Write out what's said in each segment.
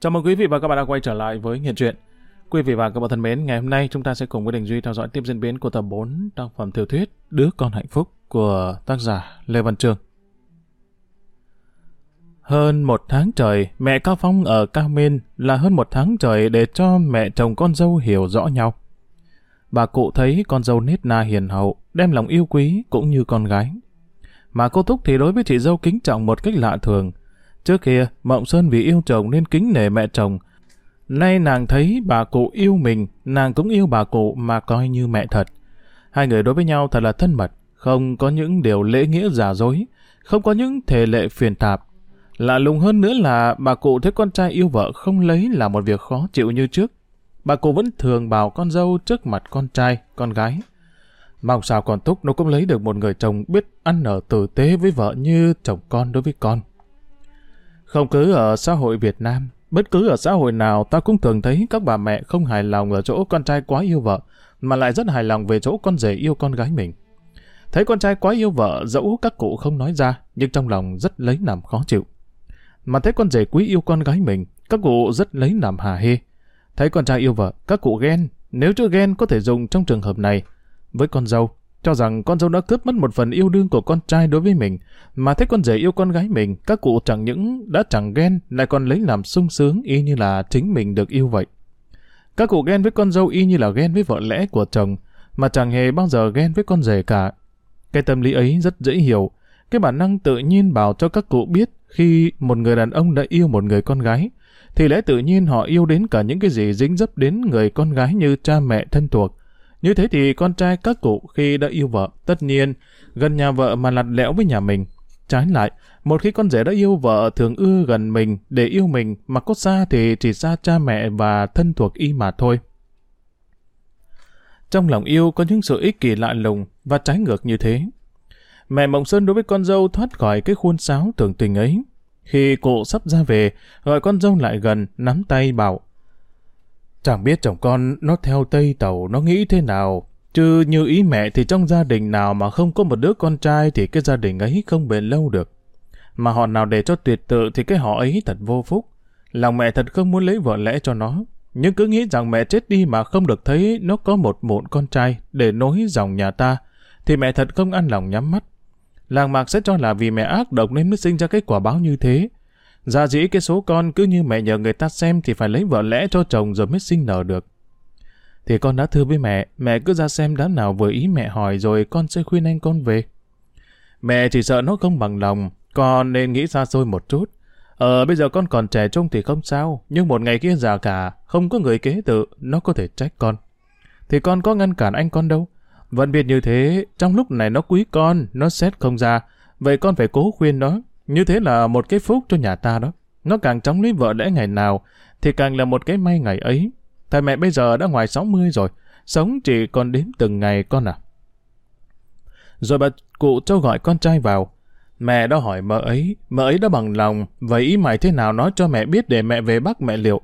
Chào mừng quý vị và các bạn đã quay trở lại với Nghiện Truyện. Quý vị và các bạn thân mến, ngày hôm nay chúng ta sẽ cùng với Đình Duy theo dõi tiếp diễn biến của tập 4 tác phẩm tiểu thuyết Đứa con hạnh phúc của tác giả Lê Văn Trương. Hơn một tháng trời, mẹ Cao Phong ở Cao Minh là hơn một tháng trời để cho mẹ chồng con dâu hiểu rõ nhau. Bà cụ thấy con dâu nết na hiền hậu, đem lòng yêu quý cũng như con gái. Mà cô thúc thì đối với chị dâu kính trọng một cách lạ thường. Trước kia, Mộng Sơn vì yêu chồng nên kính nể mẹ chồng. Nay nàng thấy bà cụ yêu mình, nàng cũng yêu bà cụ mà coi như mẹ thật. Hai người đối với nhau thật là thân mật, không có những điều lễ nghĩa giả dối, không có những thể lệ phiền tạp. Lạ lùng hơn nữa là bà cụ thấy con trai yêu vợ không lấy là một việc khó chịu như trước. Bà cụ vẫn thường bảo con dâu trước mặt con trai, con gái. Mong sao còn Túc nó cũng lấy được một người chồng biết ăn ở tử tế với vợ như chồng con đối với con. Không cứ ở xã hội Việt Nam, bất cứ ở xã hội nào ta cũng thường thấy các bà mẹ không hài lòng ở chỗ con trai quá yêu vợ, mà lại rất hài lòng về chỗ con rể yêu con gái mình. Thấy con trai quá yêu vợ, dẫu các cụ không nói ra, nhưng trong lòng rất lấy làm khó chịu. Mà thấy con rể quý yêu con gái mình, các cụ rất lấy làm hà hê. Thấy con trai yêu vợ, các cụ ghen, nếu chưa ghen có thể dùng trong trường hợp này. Với con dâu, cho rằng con dâu đã cướp mất một phần yêu đương của con trai đối với mình, mà thấy con rể yêu con gái mình, các cụ chẳng những đã chẳng ghen, lại còn lấy làm sung sướng y như là chính mình được yêu vậy. Các cụ ghen với con dâu y như là ghen với vợ lẽ của chồng, mà chẳng hề bao giờ ghen với con rể cả. Cái tâm lý ấy rất dễ hiểu, cái bản năng tự nhiên bảo cho các cụ biết khi một người đàn ông đã yêu một người con gái, thì lẽ tự nhiên họ yêu đến cả những cái gì dính dấp đến người con gái như cha mẹ thân thuộc. Như thế thì con trai các cụ khi đã yêu vợ, tất nhiên, gần nhà vợ mà lặt lẽo với nhà mình. Trái lại, một khi con rể đã yêu vợ thường ưa gần mình để yêu mình mà có xa thì chỉ xa cha mẹ và thân thuộc y mà thôi. Trong lòng yêu có những sự ích kỷ lạ lùng và trái ngược như thế. Mẹ Mộng Sơn đối với con dâu thoát khỏi cái khuôn sáo tưởng tình ấy. Khi cụ sắp ra về, gọi con dâu lại gần, nắm tay bảo Chẳng biết chồng con nó theo Tây Tàu nó nghĩ thế nào. Chứ như ý mẹ thì trong gia đình nào mà không có một đứa con trai thì cái gia đình ấy không bền lâu được. Mà họ nào để cho tuyệt tự thì cái họ ấy thật vô phúc. Lòng mẹ thật không muốn lấy vợ lẽ cho nó. Nhưng cứ nghĩ rằng mẹ chết đi mà không được thấy nó có một mụn con trai để nối dòng nhà ta, thì mẹ thật không ăn lòng nhắm mắt. Làng mạc sẽ cho là vì mẹ ác độc nên mới sinh ra cái quả báo như thế. Ra dĩ cái số con cứ như mẹ nhờ người ta xem thì phải lấy vợ lẽ cho chồng rồi mới sinh nở được. Thì con đã thưa với mẹ, mẹ cứ ra xem đám nào vừa ý mẹ hỏi rồi con sẽ khuyên anh con về. Mẹ chỉ sợ nó không bằng lòng, con nên nghĩ xa xôi một chút. Ờ, bây giờ con còn trẻ trung thì không sao, nhưng một ngày kia già cả, không có người kế tự, nó có thể trách con. Thì con có ngăn cản anh con đâu. Vẫn biết như thế, trong lúc này nó quý con, nó xét không ra, vậy con phải cố khuyên nó. Như thế là một cái phúc cho nhà ta đó. Nó càng chóng lấy vợ lẽ ngày nào, thì càng là một cái may ngày ấy. Thầy mẹ bây giờ đã ngoài 60 rồi, sống chỉ còn đếm từng ngày con à. Rồi bà cụ cho gọi con trai vào. Mẹ đã hỏi mợ ấy, mợ ấy đã bằng lòng, vậy ý mày thế nào nói cho mẹ biết để mẹ về bắt mẹ liệu.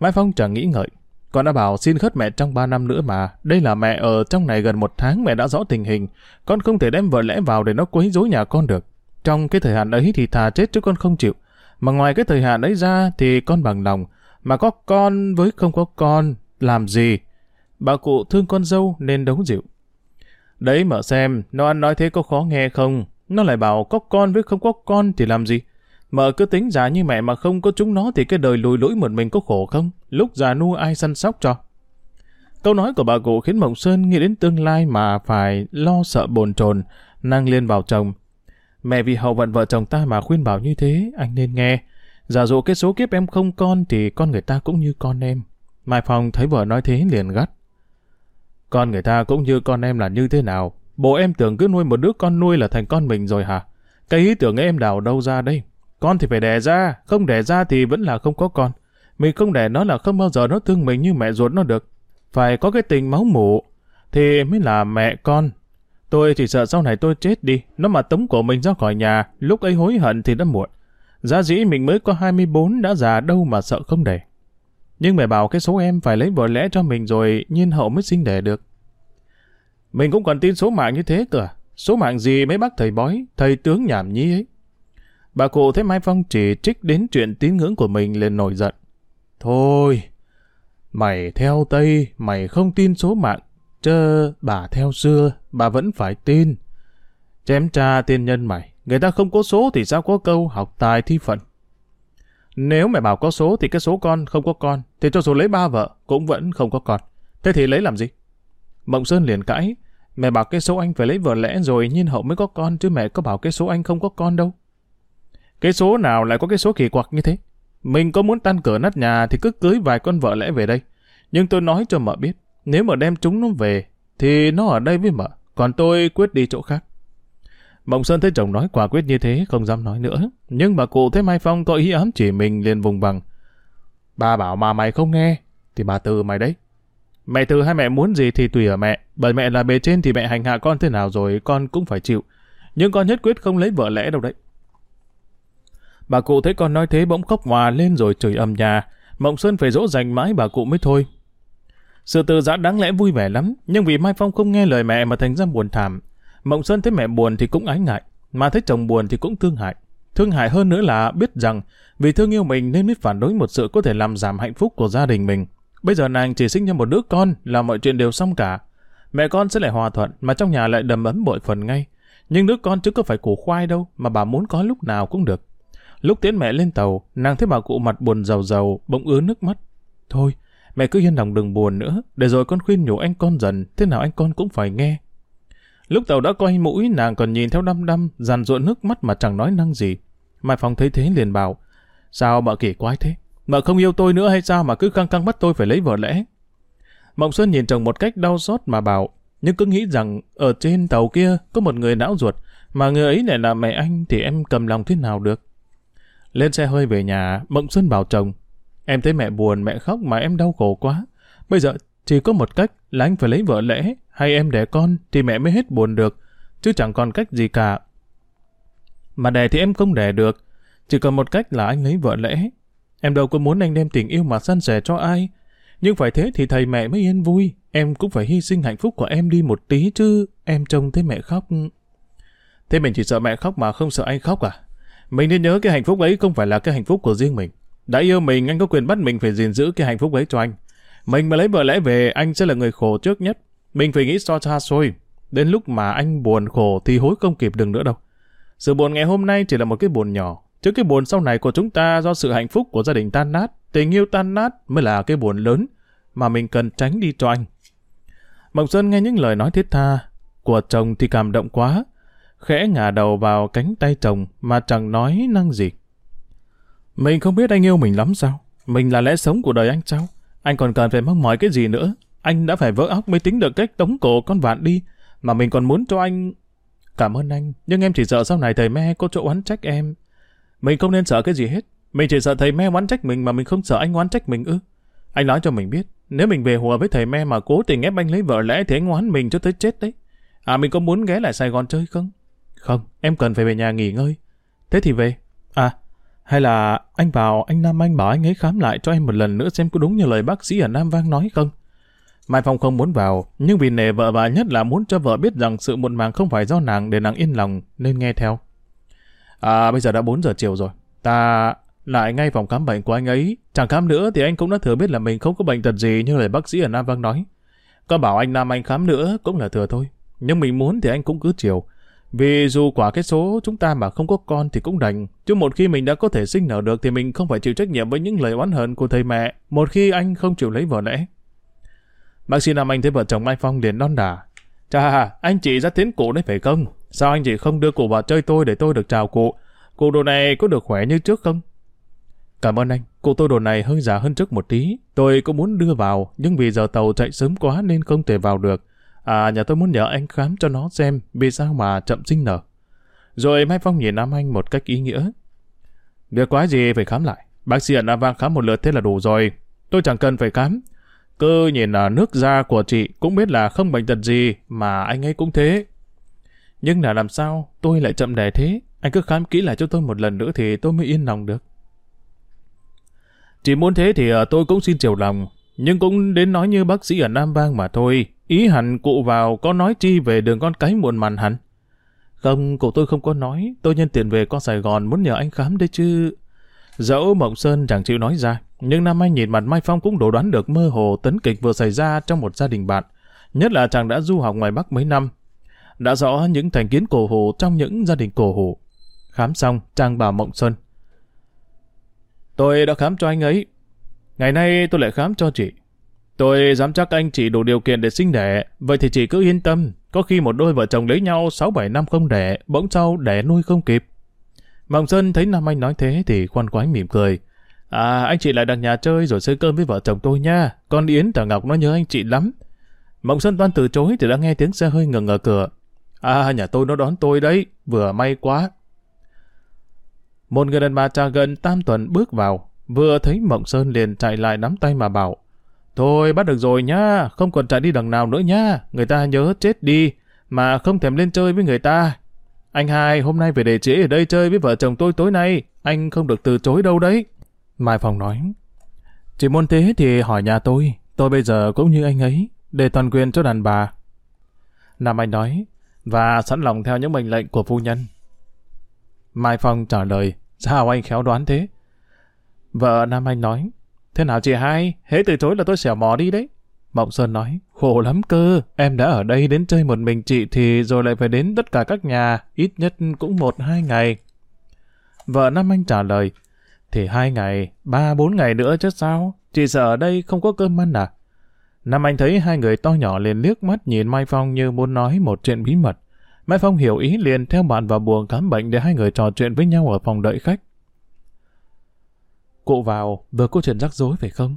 Mai Phong chẳng nghĩ ngợi, con đã bảo xin khất mẹ trong 3 năm nữa mà. Đây là mẹ ở trong này gần một tháng mẹ đã rõ tình hình. Con không thể đem vợ lẽ vào để nó quấy rối nhà con được. Trong cái thời hạn ấy thì thà chết chứ con không chịu. Mà ngoài cái thời hạn ấy ra thì con bằng lòng. Mà có con với không có con, làm gì? Bà cụ thương con dâu nên đấu dịu. Đấy mở xem, nó ăn nói thế có khó nghe không? Nó lại bảo có con với không có con thì làm gì? Mợ cứ tính già như mẹ mà không có chúng nó thì cái đời lùi lũi một mình có khổ không? Lúc già nuôi ai săn sóc cho? Câu nói của bà cụ khiến Mộng Sơn nghĩ đến tương lai mà phải lo sợ bồn chồn, năng liên vào chồng. Mẹ vì hậu vận vợ chồng ta mà khuyên bảo như thế, anh nên nghe. Giả dụ cái số kiếp em không con thì con người ta cũng như con em. Mai Phong thấy vợ nói thế liền gắt. Con người ta cũng như con em là như thế nào? Bộ em tưởng cứ nuôi một đứa con nuôi là thành con mình rồi hả? Cái ý tưởng em đào đâu ra đây? Con thì phải đẻ ra, không đẻ ra thì vẫn là không có con. Mình không đẻ nó là không bao giờ nó thương mình như mẹ ruột nó được. Phải có cái tình máu mủ, thì mới là mẹ con. Tôi chỉ sợ sau này tôi chết đi, nó mà tống cổ mình ra khỏi nhà, lúc ấy hối hận thì đã muộn. Giá dĩ mình mới có 24 đã già đâu mà sợ không đẻ. Nhưng mẹ bảo cái số em phải lấy vợ lẽ cho mình rồi nhiên hậu mới sinh đẻ được. Mình cũng còn tin số mạng như thế cơ à? Số mạng gì mấy bác thầy bói, thầy tướng nhảm nhí ấy. Bà cụ thấy Mai Phong chỉ trích đến chuyện tín ngưỡng của mình liền nổi giận. Thôi, mày theo Tây, mày không tin số mạng, Chớ bà theo xưa, bà vẫn phải tin. Chém cha tiên nhân mày, người ta không có số thì sao có câu học tài thi phận. Nếu mẹ bảo có số thì cái số con không có con, thì cho dù lấy ba vợ cũng vẫn không có con. Thế thì lấy làm gì? Mộng Sơn liền cãi, mẹ bảo cái số anh phải lấy vợ lẽ rồi nhiên hậu mới có con, chứ mẹ có bảo cái số anh không có con đâu. Cái số nào lại có cái số kỳ quặc như thế? Mình có muốn tan cửa nát nhà thì cứ cưới vài con vợ lẽ về đây. Nhưng tôi nói cho mợ biết, nếu mà đem chúng nó về, thì nó ở đây với mợ, còn tôi quyết đi chỗ khác. Mộng Sơn thấy chồng nói quả quyết như thế, không dám nói nữa. Nhưng bà cụ thấy Mai Phong có ý ám chỉ mình liền vùng bằng. Bà bảo mà mày không nghe, thì bà từ mày đấy. Mẹ từ hai mẹ muốn gì thì tùy ở mẹ, bởi mẹ là bề trên thì mẹ hành hạ con thế nào rồi con cũng phải chịu. Nhưng con nhất quyết không lấy vợ lẽ đâu đấy. Bà cụ thấy con nói thế bỗng khóc hòa lên rồi chửi ầm nhà. Mộng Sơn phải dỗ dành mãi bà cụ mới thôi. Sự từ giã đáng lẽ vui vẻ lắm, nhưng vì Mai Phong không nghe lời mẹ mà thành ra buồn thảm. Mộng Sơn thấy mẹ buồn thì cũng ái ngại, mà thấy chồng buồn thì cũng thương hại. Thương hại hơn nữa là biết rằng vì thương yêu mình nên mới phản đối một sự có thể làm giảm hạnh phúc của gia đình mình. Bây giờ nàng chỉ sinh ra một đứa con là mọi chuyện đều xong cả. Mẹ con sẽ lại hòa thuận mà trong nhà lại đầm ấm bội phần ngay. Nhưng đứa con chứ có phải củ khoai đâu mà bà muốn có lúc nào cũng được. Lúc tiến mẹ lên tàu, nàng thấy bà cụ mặt buồn rầu rầu, bỗng ứa nước mắt. Thôi, mẹ cứ yên lòng đừng buồn nữa, để rồi con khuyên nhủ anh con dần, thế nào anh con cũng phải nghe. Lúc tàu đã quay mũi, nàng còn nhìn theo đăm đăm, dàn ruộn nước mắt mà chẳng nói năng gì. Mai Phong thấy thế liền bảo, sao mợ kỳ quái thế? Mợ không yêu tôi nữa hay sao mà cứ căng căng bắt tôi phải lấy vợ lẽ? Mộng Xuân nhìn chồng một cách đau xót mà bảo, nhưng cứ nghĩ rằng ở trên tàu kia có một người não ruột, mà người ấy lại là mẹ anh thì em cầm lòng thế nào được? Lên xe hơi về nhà, Mộng Xuân bảo chồng, em thấy mẹ buồn, mẹ khóc mà em đau khổ quá. Bây giờ chỉ có một cách là anh phải lấy vợ lẽ, hay em đẻ con thì mẹ mới hết buồn được, chứ chẳng còn cách gì cả. Mà đẻ thì em không đẻ được, chỉ còn một cách là anh lấy vợ lẽ. Em đâu có muốn anh đem tình yêu mà san sẻ cho ai. Nhưng phải thế thì thầy mẹ mới yên vui, em cũng phải hy sinh hạnh phúc của em đi một tí chứ, em trông thấy mẹ khóc. Thế mình chỉ sợ mẹ khóc mà không sợ anh khóc à? Mình nên nhớ cái hạnh phúc ấy không phải là cái hạnh phúc của riêng mình. Đã yêu mình, anh có quyền bắt mình phải gìn giữ cái hạnh phúc ấy cho anh. Mình mà lấy vợ lẽ về, anh sẽ là người khổ trước nhất. Mình phải nghĩ so xa xôi. Đến lúc mà anh buồn khổ thì hối không kịp đừng nữa đâu. Sự buồn ngày hôm nay chỉ là một cái buồn nhỏ. Chứ cái buồn sau này của chúng ta do sự hạnh phúc của gia đình tan nát, tình yêu tan nát mới là cái buồn lớn mà mình cần tránh đi cho anh. Mộng Sơn nghe những lời nói thiết tha của chồng thì cảm động quá, khẽ ngả đầu vào cánh tay chồng mà chẳng nói năng gì. Mình không biết anh yêu mình lắm sao? Mình là lẽ sống của đời anh sao? Anh còn cần phải mong mỏi cái gì nữa? Anh đã phải vỡ óc mới tính được cách tống cổ con vạn đi, mà mình còn muốn cho anh... Cảm ơn anh, nhưng em chỉ sợ sau này thầy me có chỗ oán trách em. Mình không nên sợ cái gì hết. Mình chỉ sợ thầy me oán trách mình mà mình không sợ anh oán trách mình ư. Anh nói cho mình biết, nếu mình về hùa với thầy me mà cố tình ép anh lấy vợ lẽ thì anh oán mình cho tới chết đấy. À mình có muốn ghé lại Sài Gòn chơi không? Không, em cần phải về nhà nghỉ ngơi. Thế thì về. À, hay là anh bảo anh Nam Anh bảo anh ấy khám lại cho em một lần nữa xem có đúng như lời bác sĩ ở Nam Vang nói không? Mai Phong không muốn vào, nhưng vì nề vợ và nhất là muốn cho vợ biết rằng sự muộn màng không phải do nàng để nàng yên lòng nên nghe theo. À bây giờ đã 4 giờ chiều rồi, ta lại ngay phòng khám bệnh của anh ấy. Chẳng khám nữa thì anh cũng đã thừa biết là mình không có bệnh tật gì như lời bác sĩ ở Nam Vang nói. Có bảo anh Nam Anh khám nữa cũng là thừa thôi. Nhưng mình muốn thì anh cũng cứ chiều. Vì dù quả cái số chúng ta mà không có con thì cũng đành, chứ một khi mình đã có thể sinh nở được thì mình không phải chịu trách nhiệm với những lời oán hận của thầy mẹ, một khi anh không chịu lấy vợ lẽ. Bác sĩ Nam Anh thấy vợ chồng Mai Phong liền đon đả. Chà, anh chị ra tiến cụ đấy phải không? Sao anh chị không đưa cụ vào chơi tôi để tôi được chào cụ? Cụ đồ này có được khỏe như trước không? Cảm ơn anh, cụ tôi đồ này hơi già hơn trước một tí. Tôi cũng muốn đưa vào, nhưng vì giờ tàu chạy sớm quá nên không thể vào được. À, nhà tôi muốn nhờ anh khám cho nó xem vì sao mà chậm sinh nở. Rồi Mai Phong nhìn Nam Anh một cách ý nghĩa. Việc quái gì phải khám lại. Bác sĩ ở Nam Vang khám một lượt thế là đủ rồi. Tôi chẳng cần phải khám. Cơ nhìn là nước da của chị cũng biết là không bệnh tật gì mà anh ấy cũng thế. Nhưng là làm sao tôi lại chậm đẻ thế? Anh cứ khám kỹ lại cho tôi một lần nữa thì tôi mới yên lòng được. Chỉ muốn thế thì à, tôi cũng xin chiều lòng. Nhưng cũng đến nói như bác sĩ ở Nam Vang mà thôi. Ý hẳn cụ vào có nói chi về đường con cái muộn màn hẳn. Không, cụ tôi không có nói. Tôi nhân tiền về con Sài Gòn muốn nhờ anh khám đấy chứ. Dẫu Mộng Sơn chẳng chịu nói ra, nhưng Nam Anh nhìn mặt Mai Phong cũng đổ đoán được mơ hồ tấn kịch vừa xảy ra trong một gia đình bạn. Nhất là chàng đã du học ngoài Bắc mấy năm. Đã rõ những thành kiến cổ hủ trong những gia đình cổ hủ. Khám xong, chàng bảo Mộng Sơn. Tôi đã khám cho anh ấy. Ngày nay tôi lại khám cho chị. Tôi dám chắc anh chị đủ điều kiện để sinh đẻ, vậy thì chị cứ yên tâm. Có khi một đôi vợ chồng lấy nhau 6-7 năm không đẻ, bỗng sau đẻ nuôi không kịp. Mộng Sơn thấy Nam Anh nói thế thì khoan quái mỉm cười. À, anh chị lại đặt nhà chơi rồi xơi cơm với vợ chồng tôi nha. Con Yến và Ngọc nó nhớ anh chị lắm. Mộng Sơn toan từ chối thì đã nghe tiếng xe hơi ngừng ở cửa. À, nhà tôi nó đón tôi đấy, vừa may quá. Một người đàn bà trà gần tam tuần bước vào, vừa thấy Mộng Sơn liền chạy lại nắm tay mà bảo. Thôi bắt được rồi nhá, không còn chạy đi đằng nào nữa nhá, người ta nhớ chết đi, mà không thèm lên chơi với người ta. Anh hai hôm nay về để trễ ở đây chơi với vợ chồng tôi tối nay, anh không được từ chối đâu đấy. Mai Phong nói, chỉ muốn thế thì hỏi nhà tôi, tôi bây giờ cũng như anh ấy, để toàn quyền cho đàn bà. Nam Anh nói, và sẵn lòng theo những mệnh lệnh của phu nhân. Mai Phong trả lời, sao anh khéo đoán thế? Vợ Nam Anh nói, thế nào chị hai, hễ từ chối là tôi xẻo mò đi đấy. Mộng Sơn nói, khổ lắm cơ, em đã ở đây đến chơi một mình chị thì rồi lại phải đến tất cả các nhà, ít nhất cũng một hai ngày. Vợ Nam Anh trả lời, thì hai ngày, ba bốn ngày nữa chứ sao, chị sợ ở đây không có cơm ăn à? Nam Anh thấy hai người to nhỏ liền liếc mắt nhìn Mai Phong như muốn nói một chuyện bí mật. Mai Phong hiểu ý liền theo bạn vào buồng khám bệnh để hai người trò chuyện với nhau ở phòng đợi khách. Cụ vào, vừa có chuyện rắc rối phải không?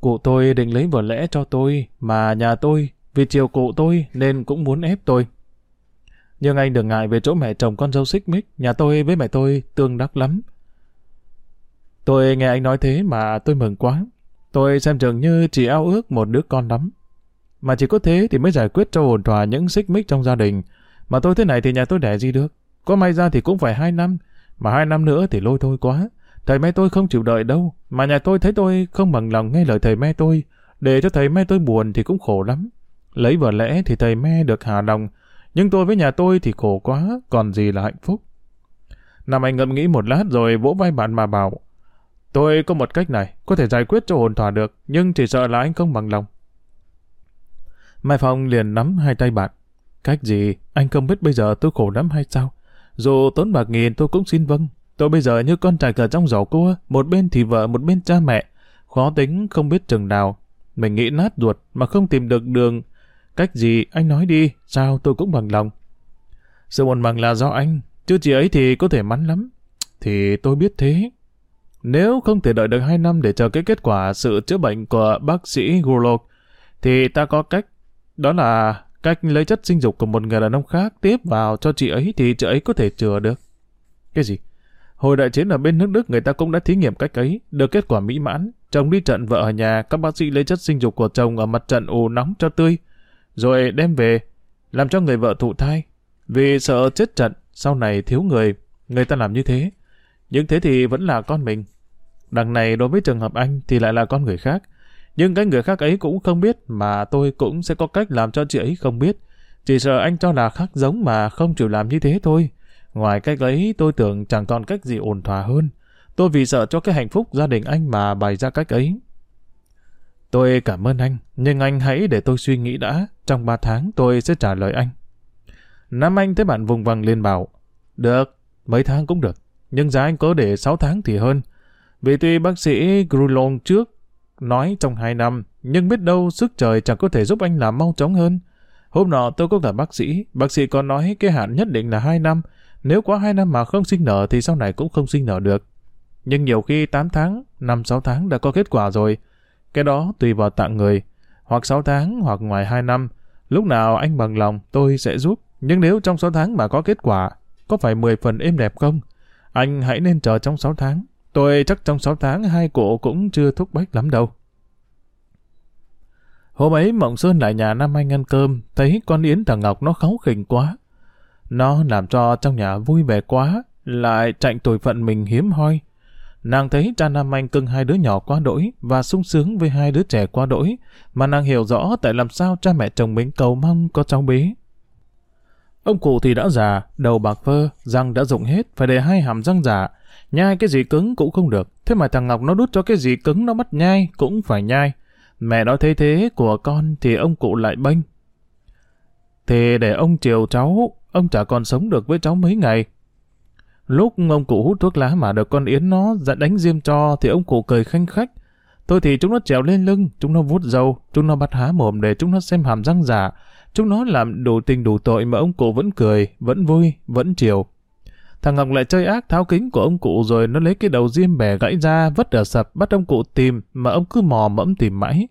Cụ tôi định lấy vợ lẽ cho tôi, mà nhà tôi, vì chiều cụ tôi nên cũng muốn ép tôi. Nhưng anh đừng ngại về chỗ mẹ chồng con dâu xích mích, nhà tôi với mẹ tôi tương đắc lắm. Tôi nghe anh nói thế mà tôi mừng quá. Tôi xem chừng như chỉ ao ước một đứa con lắm. Mà chỉ có thế thì mới giải quyết cho ổn thỏa những xích mích trong gia đình. Mà tôi thế này thì nhà tôi đẻ gì được. Có may ra thì cũng phải hai năm. Mà hai năm nữa thì lôi thôi quá. Thầy mẹ tôi không chịu đợi đâu. Mà nhà tôi thấy tôi không bằng lòng nghe lời thầy mẹ tôi. Để cho thầy mẹ tôi buồn thì cũng khổ lắm. Lấy vợ lẽ thì thầy mẹ được hà lòng. Nhưng tôi với nhà tôi thì khổ quá. Còn gì là hạnh phúc. Nam Anh ngẫm nghĩ một lát rồi vỗ vai bạn mà bảo. Tôi có một cách này, có thể giải quyết cho ổn thỏa được, nhưng chỉ sợ là anh không bằng lòng. Mai Phong liền nắm hai tay bạn. Cách gì? Anh không biết bây giờ tôi khổ lắm hay sao? Dù tốn bạc nghìn tôi cũng xin vâng. Tôi bây giờ như con trạch ở trong giỏ cua, một bên thì vợ, một bên cha mẹ. Khó tính, không biết chừng nào. Mình nghĩ nát ruột mà không tìm được đường. Cách gì? Anh nói đi, sao tôi cũng bằng lòng. Sự buồn bằng là do anh, chứ chị ấy thì có thể mắn lắm. Thì tôi biết thế. Nếu không thể đợi được 2 năm để chờ cái kết quả sự chữa bệnh của bác sĩ Gurlok, thì ta có cách. Đó là cách lấy chất sinh dục của một người đàn ông khác tiếp vào cho chị ấy thì chị ấy có thể chữa được. Cái gì? Hồi đại chiến ở bên nước Đức người ta cũng đã thí nghiệm cách ấy, được kết quả mỹ mãn. Chồng đi trận vợ ở nhà, các bác sĩ lấy chất sinh dục của chồng ở mặt trận ủ nóng cho tươi, rồi đem về, làm cho người vợ thụ thai. Vì sợ chết trận, sau này thiếu người, người ta làm như thế. Nhưng thế thì vẫn là con mình. Đằng này đối với trường hợp anh thì lại là con người khác. Nhưng cái người khác ấy cũng không biết mà tôi cũng sẽ có cách làm cho chị ấy không biết. Chỉ sợ anh cho là khác giống mà không chịu làm như thế thôi. Ngoài cách ấy tôi tưởng chẳng còn cách gì ổn thỏa hơn. Tôi vì sợ cho cái hạnh phúc gia đình anh mà bày ra cách ấy. Tôi cảm ơn anh, nhưng anh hãy để tôi suy nghĩ đã. Trong ba tháng tôi sẽ trả lời anh. Nam Anh thấy bạn vùng vằng lên bảo. Được, mấy tháng cũng được. Nhưng giá anh có để 6 tháng thì hơn. Vì tuy bác sĩ Grulon trước nói trong 2 năm, nhưng biết đâu sức trời chẳng có thể giúp anh làm mau chóng hơn. Hôm nọ tôi có gặp bác sĩ, bác sĩ có nói cái hạn nhất định là 2 năm. Nếu quá 2 năm mà không sinh nở thì sau này cũng không sinh nở được. Nhưng nhiều khi 8 tháng, 5-6 tháng đã có kết quả rồi. Cái đó tùy vào tạng người. Hoặc 6 tháng hoặc ngoài 2 năm. Lúc nào anh bằng lòng tôi sẽ giúp. Nhưng nếu trong 6 tháng mà có kết quả, có phải 10 phần êm đẹp không? Anh hãy nên chờ trong 6 tháng. Tôi chắc trong 6 tháng hai cụ cũng chưa thúc bách lắm đâu. Hôm ấy Mộng Sơn lại nhà Nam Anh ăn cơm, thấy con Yến thằng Ngọc nó kháu khỉnh quá. Nó làm cho trong nhà vui vẻ quá, lại chạy tuổi phận mình hiếm hoi. Nàng thấy cha Nam Anh cưng hai đứa nhỏ quá đỗi và sung sướng với hai đứa trẻ quá đỗi, mà nàng hiểu rõ tại làm sao cha mẹ chồng mình cầu mong có cháu bé. Ông cụ thì đã già, đầu bạc phơ, răng đã rụng hết, phải để hai hàm răng giả. Nhai cái gì cứng cũng không được. Thế mà thằng Ngọc nó đút cho cái gì cứng nó bắt nhai, cũng phải nhai. Mẹ nói thế thế của con thì ông cụ lại bênh. Thì để ông chiều cháu, ông chả còn sống được với cháu mấy ngày. Lúc ông cụ hút thuốc lá mà được con Yến nó dẫn đánh diêm cho thì ông cụ cười khanh khách. Tôi thì chúng nó trèo lên lưng, chúng nó vuốt dâu, chúng nó bắt há mồm để chúng nó xem hàm răng giả. Chúng nó làm đủ tình đủ tội mà ông cụ vẫn cười, vẫn vui, vẫn chiều. Thằng Ngọc lại chơi ác tháo kính của ông cụ rồi nó lấy cái đầu diêm bẻ gãy ra, vất ở sập, bắt ông cụ tìm, mà ông cứ mò mẫm tìm mãi.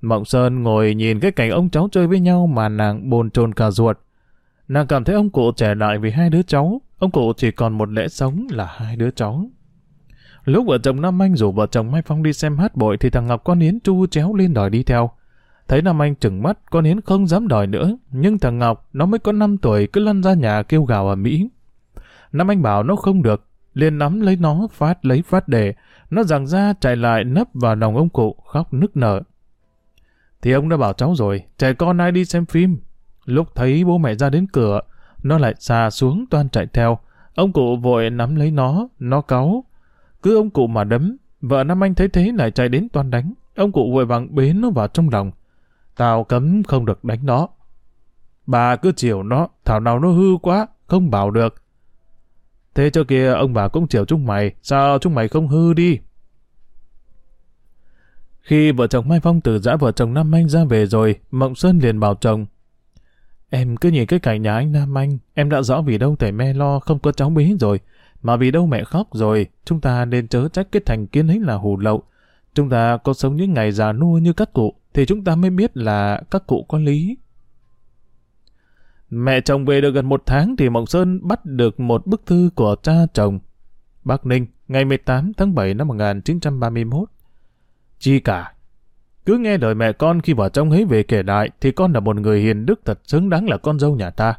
Mộng Sơn ngồi nhìn cái cảnh ông cháu chơi với nhau mà nàng bồn chồn cả ruột. Nàng cảm thấy ông cụ trẻ lại vì hai đứa cháu, ông cụ chỉ còn một lẽ sống là hai đứa cháu. Lúc vợ chồng Nam Anh rủ vợ chồng Mai Phong đi xem hát bội thì thằng Ngọc con Yến chu chéo lên đòi đi theo. Thấy Nam Anh trừng mắt, con Yến không dám đòi nữa, nhưng thằng Ngọc, nó mới có 5 tuổi cứ lăn ra nhà kêu gào ở Mỹ. Nam Anh bảo nó không được, liền nắm lấy nó phát lấy phát để, nó giằng ra chạy lại nấp vào lòng ông cụ, khóc nức nở. Thì ông đã bảo cháu rồi, trẻ con ai đi xem phim. Lúc thấy bố mẹ ra đến cửa, nó lại xà xuống toan chạy theo. Ông cụ vội nắm lấy nó, nó cáu. Cứ ông cụ mà đấm, vợ Nam Anh thấy thế lại chạy đến toan đánh. Ông cụ vội vàng bế nó vào trong lòng. Tao cấm không được đánh nó. Bà cứ chiều nó, thảo nào nó hư quá, không bảo được. Thế cho kia ông bà cũng chiều chúng mày, sao chúng mày không hư đi? Khi vợ chồng Mai Phong từ giã vợ chồng Nam Anh ra về rồi, Mộng Sơn liền bảo chồng. Em cứ nhìn cái cảnh nhà anh Nam Anh, em đã rõ vì đâu thầy me lo không có cháu bé rồi, mà vì đâu mẹ khóc rồi, chúng ta nên chớ trách cái thành kiến ấy là hù lậu. Chúng ta có sống những ngày già nua như các cụ, thì chúng ta mới biết là các cụ có lý. Mẹ chồng về được gần một tháng thì Mộng Sơn bắt được một bức thư của cha chồng. Bắc Ninh, ngày 18 tháng 7 năm 1931. Chi cả. Cứ nghe lời mẹ con khi vào trong ấy về kể lại thì con là một người hiền đức thật xứng đáng là con dâu nhà ta.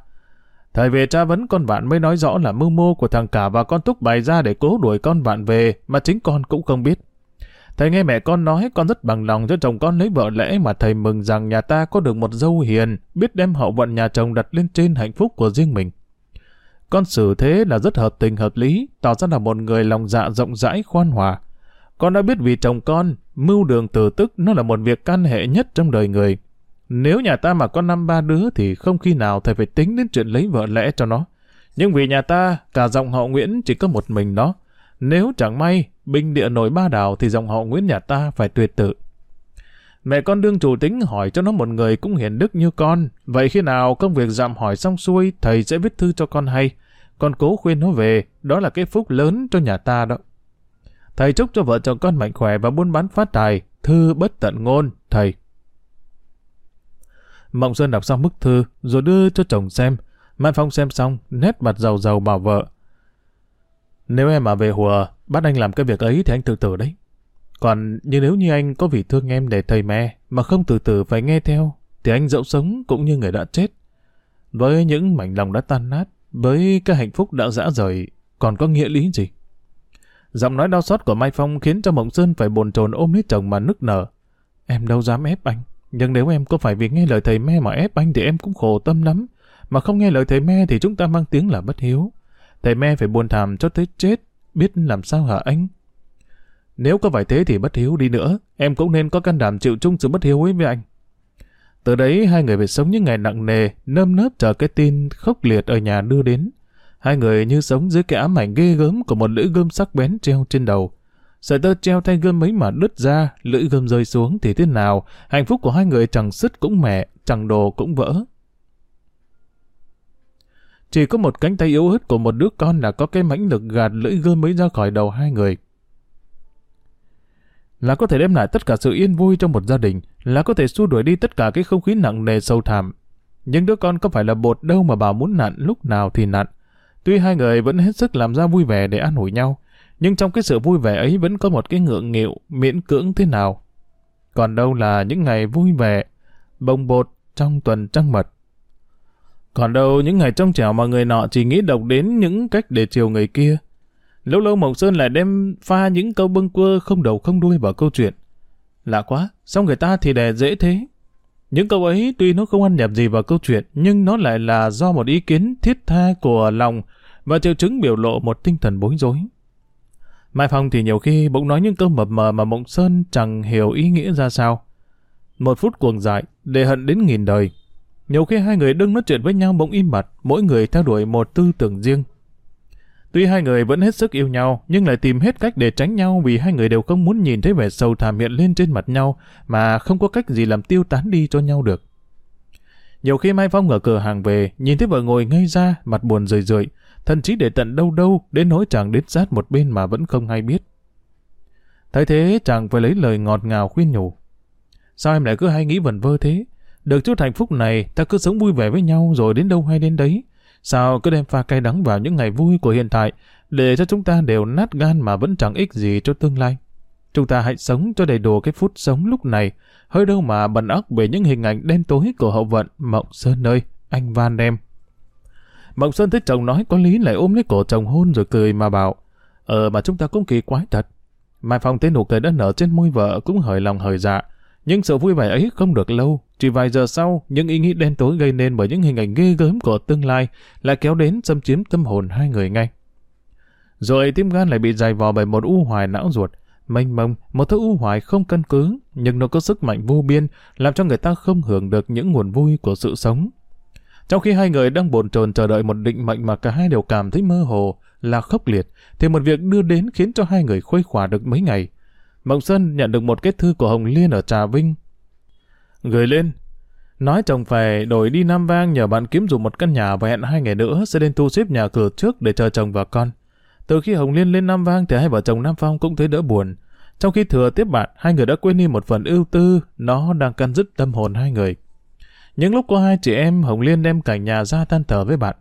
Thầy về tra vấn con bạn mới nói rõ là mưu mô của thằng cả và con túc bày ra để cố đuổi con bạn về mà chính con cũng không biết. Thầy nghe mẹ con nói con rất bằng lòng cho chồng con lấy vợ lẽ mà thầy mừng rằng nhà ta có được một dâu hiền, biết đem hậu vận nhà chồng đặt lên trên hạnh phúc của riêng mình. Con xử thế là rất hợp tình hợp lý, tỏ ra là một người lòng dạ rộng rãi khoan hòa. Con đã biết vì chồng con, mưu đường từ tức nó là một việc can hệ nhất trong đời người. Nếu nhà ta mà có năm ba đứa thì không khi nào thầy phải tính đến chuyện lấy vợ lẽ cho nó. Nhưng vì nhà ta, cả dòng họ Nguyễn chỉ có một mình nó. Nếu chẳng may, binh địa nổi ba đảo thì dòng họ Nguyễn nhà ta phải tuyệt tự. Mẹ con đương chủ tính hỏi cho nó một người cũng hiền đức như con. Vậy khi nào công việc dạm hỏi xong xuôi, thầy sẽ viết thư cho con hay. Con cố khuyên nó về, đó là cái phúc lớn cho nhà ta đó. Thầy chúc cho vợ chồng con mạnh khỏe và buôn bán phát tài, thư bất tận ngôn, thầy. Mộng Sơn đọc xong bức thư, rồi đưa cho chồng xem. Mai Phong xem xong, nét mặt giàu giàu bảo vợ. Nếu em mà về hùa, bắt anh làm cái việc ấy thì anh từ từ đấy. Còn như nếu như anh có vì thương em để thầy mẹ, mà không từ từ phải nghe theo, thì anh dẫu sống cũng như người đã chết. Với những mảnh lòng đã tan nát, với cái hạnh phúc đã dã rời, còn có nghĩa lý gì? Giọng nói đau xót của Mai Phong khiến cho Mộng Sơn phải bồn chồn ôm lấy chồng mà nức nở. Em đâu dám ép anh. Nhưng nếu em có phải vì nghe lời thầy me mà ép anh thì em cũng khổ tâm lắm. Mà không nghe lời thầy me thì chúng ta mang tiếng là bất hiếu. Thầy me phải buồn thảm cho tới chết. Biết làm sao hả anh? Nếu có phải thế thì bất hiếu đi nữa. Em cũng nên có can đảm chịu chung sự bất hiếu ấy với anh. Từ đấy hai người phải sống những ngày nặng nề, nơm nớp chờ cái tin khốc liệt ở nhà đưa đến. Hai người như sống dưới cái ám ảnh ghê gớm của một lưỡi gươm sắc bén treo trên đầu. Sợi tơ treo tay gươm ấy mà đứt ra, lưỡi gươm rơi xuống thì thế nào, hạnh phúc của hai người chẳng sứt cũng mẹ, chẳng đồ cũng vỡ. Chỉ có một cánh tay yếu ớt của một đứa con là có cái mãnh lực gạt lưỡi gươm ấy ra khỏi đầu hai người. Là có thể đem lại tất cả sự yên vui trong một gia đình, là có thể xua đuổi đi tất cả cái không khí nặng nề sâu thẳm. Nhưng đứa con có phải là bột đâu mà bà muốn nặn lúc nào thì nặn. Tuy hai người vẫn hết sức làm ra vui vẻ để an ủi nhau, nhưng trong cái sự vui vẻ ấy vẫn có một cái ngượng nghịu, miễn cưỡng thế nào. Còn đâu là những ngày vui vẻ, bồng bột trong tuần trăng mật. Còn đâu những ngày trong trẻo mà người nọ chỉ nghĩ độc đến những cách để chiều người kia. Lâu lâu Mộng Sơn lại đem pha những câu bâng quơ không đầu không đuôi vào câu chuyện. Lạ quá, sao người ta thì đè dễ thế? Những câu ấy tuy nó không ăn nhập gì vào câu chuyện, nhưng nó lại là do một ý kiến thiết tha của lòng và triệu chứng biểu lộ một tinh thần bối rối. Mai Phong thì nhiều khi bỗng nói những câu mập mờ mà Mộng Sơn chẳng hiểu ý nghĩa ra sao. Một phút cuồng dại, để hận đến nghìn đời. Nhiều khi hai người đứng nói chuyện với nhau bỗng im bặt, mỗi người theo đuổi một tư tưởng riêng. Tuy hai người vẫn hết sức yêu nhau, nhưng lại tìm hết cách để tránh nhau vì hai người đều không muốn nhìn thấy vẻ sầu thảm hiện lên trên mặt nhau mà không có cách gì làm tiêu tán đi cho nhau được. Nhiều khi Mai Phong ở cửa hàng về, nhìn thấy vợ ngồi ngay ra, mặt buồn rười rượi, thậm chí để tận đâu đâu, đến nỗi chàng đến sát một bên mà vẫn không hay biết. Thấy thế, chàng phải lấy lời ngọt ngào khuyên nhủ. Sao em lại cứ hay nghĩ vẩn vơ thế? Được chút hạnh phúc này, ta cứ sống vui vẻ với nhau rồi đến đâu hay đến đấy. Sao cứ đem pha cay đắng vào những ngày vui của hiện tại, để cho chúng ta đều nát gan mà vẫn chẳng ích gì cho tương lai. Chúng ta hãy sống cho đầy đủ cái phút sống lúc này, hơi đâu mà bận óc về những hình ảnh đen tối của hậu vận Mộng Sơn ơi, anh Van em Mộng Sơn thấy chồng nói có lý lại ôm lấy cổ chồng hôn rồi cười mà bảo, ờ mà chúng ta cũng kỳ quái thật. Mai Phong thấy nụ cười đã nở trên môi vợ cũng hời lòng hời dạ, nhưng sự vui vẻ ấy không được lâu, chỉ vài giờ sau, những ý nghĩ đen tối gây nên bởi những hình ảnh ghê gớm của tương lai lại kéo đến xâm chiếm tâm hồn hai người ngay. Rồi tim gan lại bị dày vò bởi một u hoài não ruột, mênh mông, một thứ u hoài không căn cứ, nhưng nó có sức mạnh vô biên, làm cho người ta không hưởng được những nguồn vui của sự sống. Trong khi hai người đang bồn chồn chờ đợi một định mệnh mà cả hai đều cảm thấy mơ hồ, là khốc liệt, thì một việc đưa đến khiến cho hai người khuây khỏa được mấy ngày. Mộng Sơn nhận được một kết thư của Hồng Liên ở Trà Vinh. Gửi lên, nói chồng phải đổi đi Nam Vang nhờ bạn kiếm dùng một căn nhà và hẹn hai ngày nữa sẽ lên tu xếp nhà cửa trước để chờ chồng và con. Từ khi Hồng Liên lên Nam Vang thì hai vợ chồng Nam Phong cũng thấy đỡ buồn. Trong khi thừa tiếp bạn, hai người đã quên đi một phần ưu tư, nó đang căn dứt tâm hồn hai người. Những lúc có hai chị em, Hồng Liên đem cảnh nhà ra than thở với bạn.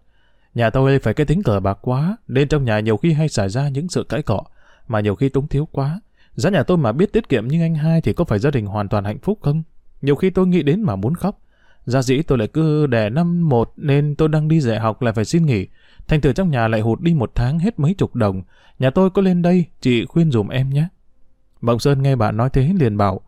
Nhà tôi phải cái tính cờ bạc quá, nên trong nhà nhiều khi hay xảy ra những sự cãi cọ, mà nhiều khi túng thiếu quá. Giá nhà tôi mà biết tiết kiệm như anh hai thì có phải gia đình hoàn toàn hạnh phúc không? Nhiều khi tôi nghĩ đến mà muốn khóc. Gia dĩ tôi lại cứ đẻ năm một nên tôi đang đi dạy học lại phải xin nghỉ. Thành thử trong nhà lại hụt đi một tháng hết mấy chục đồng. Nhà tôi có lên đây, chị khuyên dùm em nhé. Bọng Sơn nghe bạn nói thế liền bảo.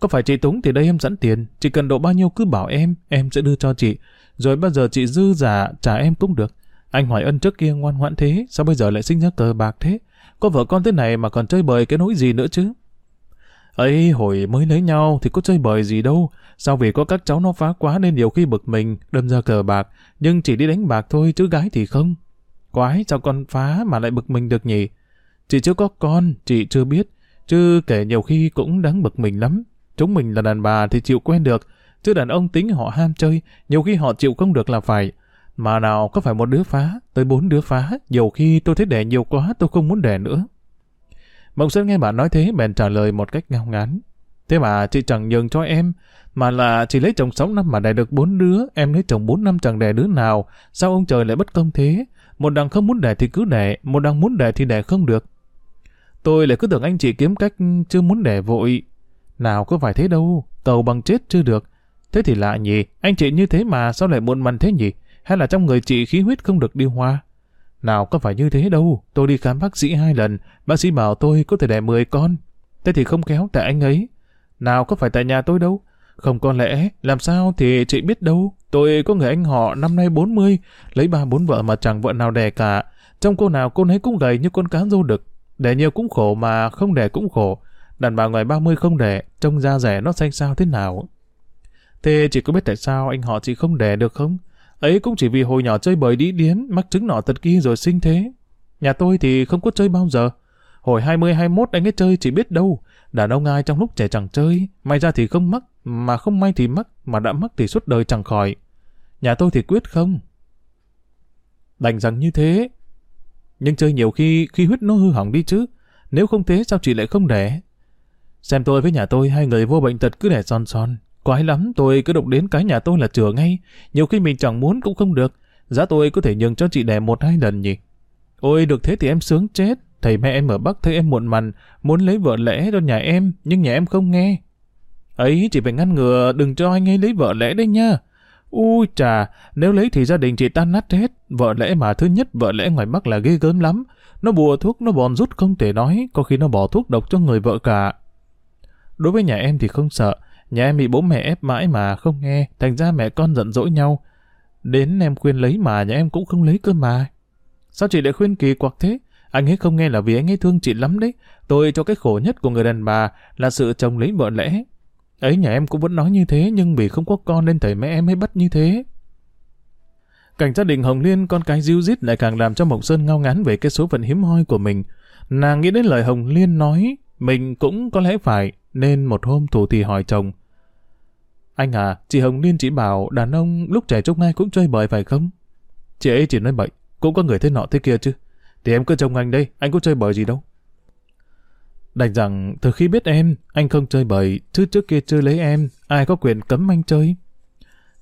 Có phải chị Túng thì đây em dẫn tiền, chỉ cần độ bao nhiêu cứ bảo em, em sẽ đưa cho chị. Rồi bao giờ chị dư giả trả em cũng được. Anh Hoài Ân trước kia ngoan ngoãn thế, sao bây giờ lại sinh ra cờ bạc thế? Có vợ con thế này mà còn chơi bời cái nỗi gì nữa chứ? ấy hồi mới lấy nhau thì có chơi bời gì đâu. Sao vì có các cháu nó phá quá nên nhiều khi bực mình, đâm ra cờ bạc, nhưng chỉ đi đánh bạc thôi chứ gái thì không. Quái sao con phá mà lại bực mình được nhỉ? Chị chưa có con, chị chưa biết, chứ kể nhiều khi cũng đáng bực mình lắm. Chúng mình là đàn bà thì chịu quen được, chứ đàn ông tính họ ham chơi, nhiều khi họ chịu không được là phải. Mà nào có phải một đứa phá, tới bốn đứa phá, nhiều khi tôi thấy đẻ nhiều quá tôi không muốn đẻ nữa. Mộng Sơn nghe bạn nói thế bèn trả lời một cách ngao ngán. Thế mà chị chẳng nhường cho em, mà là chị lấy chồng 6 năm mà đẻ được bốn đứa, em lấy chồng 4 năm chẳng đẻ đứa nào, sao ông trời lại bất công thế? Một đằng không muốn đẻ thì cứ đẻ, một đằng muốn đẻ thì đẻ không được. Tôi lại cứ tưởng anh chị kiếm cách chưa muốn đẻ vội. Nào có phải thế đâu, cầu bằng chết chưa được. Thế thì lạ nhỉ, anh chị như thế mà sao lại muộn mằn thế nhỉ? Hay là trong người chị khí huyết không được điều hòa? Nào có phải như thế đâu, tôi đi khám bác sĩ hai lần, bác sĩ bảo tôi có thể đẻ 10 con. Thế thì không kéo tại anh ấy. Nào có phải tại nhà tôi đâu. Không có lẽ, làm sao thì chị biết đâu. Tôi có người anh họ năm nay 40, lấy ba bốn vợ mà chẳng vợ nào đẻ cả. Trong cô nào cô nấy cũng gầy như con cá rô đực. Đẻ nhiều cũng khổ mà không đẻ cũng khổ. Đàn bà ngoài 30 không đẻ, trông da rẻ nó xanh sao thế nào. Thế chị có biết tại sao anh họ chị không đẻ được không? Ấy cũng chỉ vì hồi nhỏ chơi bời đĩ điếm, mắc chứng nọ tật kia rồi sinh thế. Nhà tôi thì không có chơi bao giờ. Hồi 20-21 anh ấy chơi chỉ biết đâu. Đàn ông ai trong lúc trẻ chẳng chơi, may ra thì không mắc, mà không may thì mắc, mà đã mắc thì suốt đời chẳng khỏi. Nhà tôi thì quyết không. Đành rằng như thế. Nhưng chơi nhiều khi, khi huyết nó hư hỏng đi chứ. Nếu không thế sao chị lại không đẻ? Xem tôi với nhà tôi hai người vô bệnh tật cứ đẻ son son, Quái lắm, tôi cứ đụng đến cái nhà tôi là chừa ngay. Nhiều khi mình chẳng muốn cũng không được. Giá tôi có thể nhường cho chị đẻ một hai lần nhỉ. Ôi, được thế thì em sướng chết. Thầy mẹ em ở Bắc thấy em muộn mằn, muốn lấy vợ lẽ cho nhà em, nhưng nhà em không nghe. Ấy, chị phải ngăn ngừa đừng cho anh ấy lấy vợ lẽ đấy nha. Ui trà, nếu lấy thì gia đình chị tan nát hết. Vợ lẽ mà thứ nhất vợ lẽ ngoài Bắc là ghê gớm lắm. Nó bùa thuốc, nó bòn rút không thể nói, có khi nó bỏ thuốc độc cho người vợ cả. Đối với nhà em thì không sợ, Nhà em bị bố mẹ ép mãi mà không nghe, thành ra mẹ con giận dỗi nhau. Đến em khuyên lấy mà nhà em cũng không lấy cơ mà. Sao chị lại khuyên kỳ quặc thế? Anh ấy không nghe là vì anh ấy thương chị lắm đấy. Tôi cho cái khổ nhất của người đàn bà là sự chồng lấy vợ lẽ. Ấy nhà em cũng vẫn nói như thế nhưng vì không có con nên thầy mẹ em mới bắt như thế. Cảnh gia đình Hồng Liên con cái diêu dít lại càng làm cho Mộng Sơn ngao ngán về cái số phận hiếm hoi của mình. Nàng nghĩ đến lời Hồng Liên nói, mình cũng có lẽ phải, nên một hôm thủ thì hỏi chồng. Anh à, chị Hồng Liên chỉ bảo đàn ông lúc trẻ trông ngay cũng chơi bời phải không? Chị ấy chỉ nói bậy, cũng có người thế nọ thế kia chứ. Thì em cứ trông anh đây, anh có chơi bời gì đâu. Đành rằng, từ khi biết em, anh không chơi bời, chứ trước kia chưa lấy em, ai có quyền cấm anh chơi.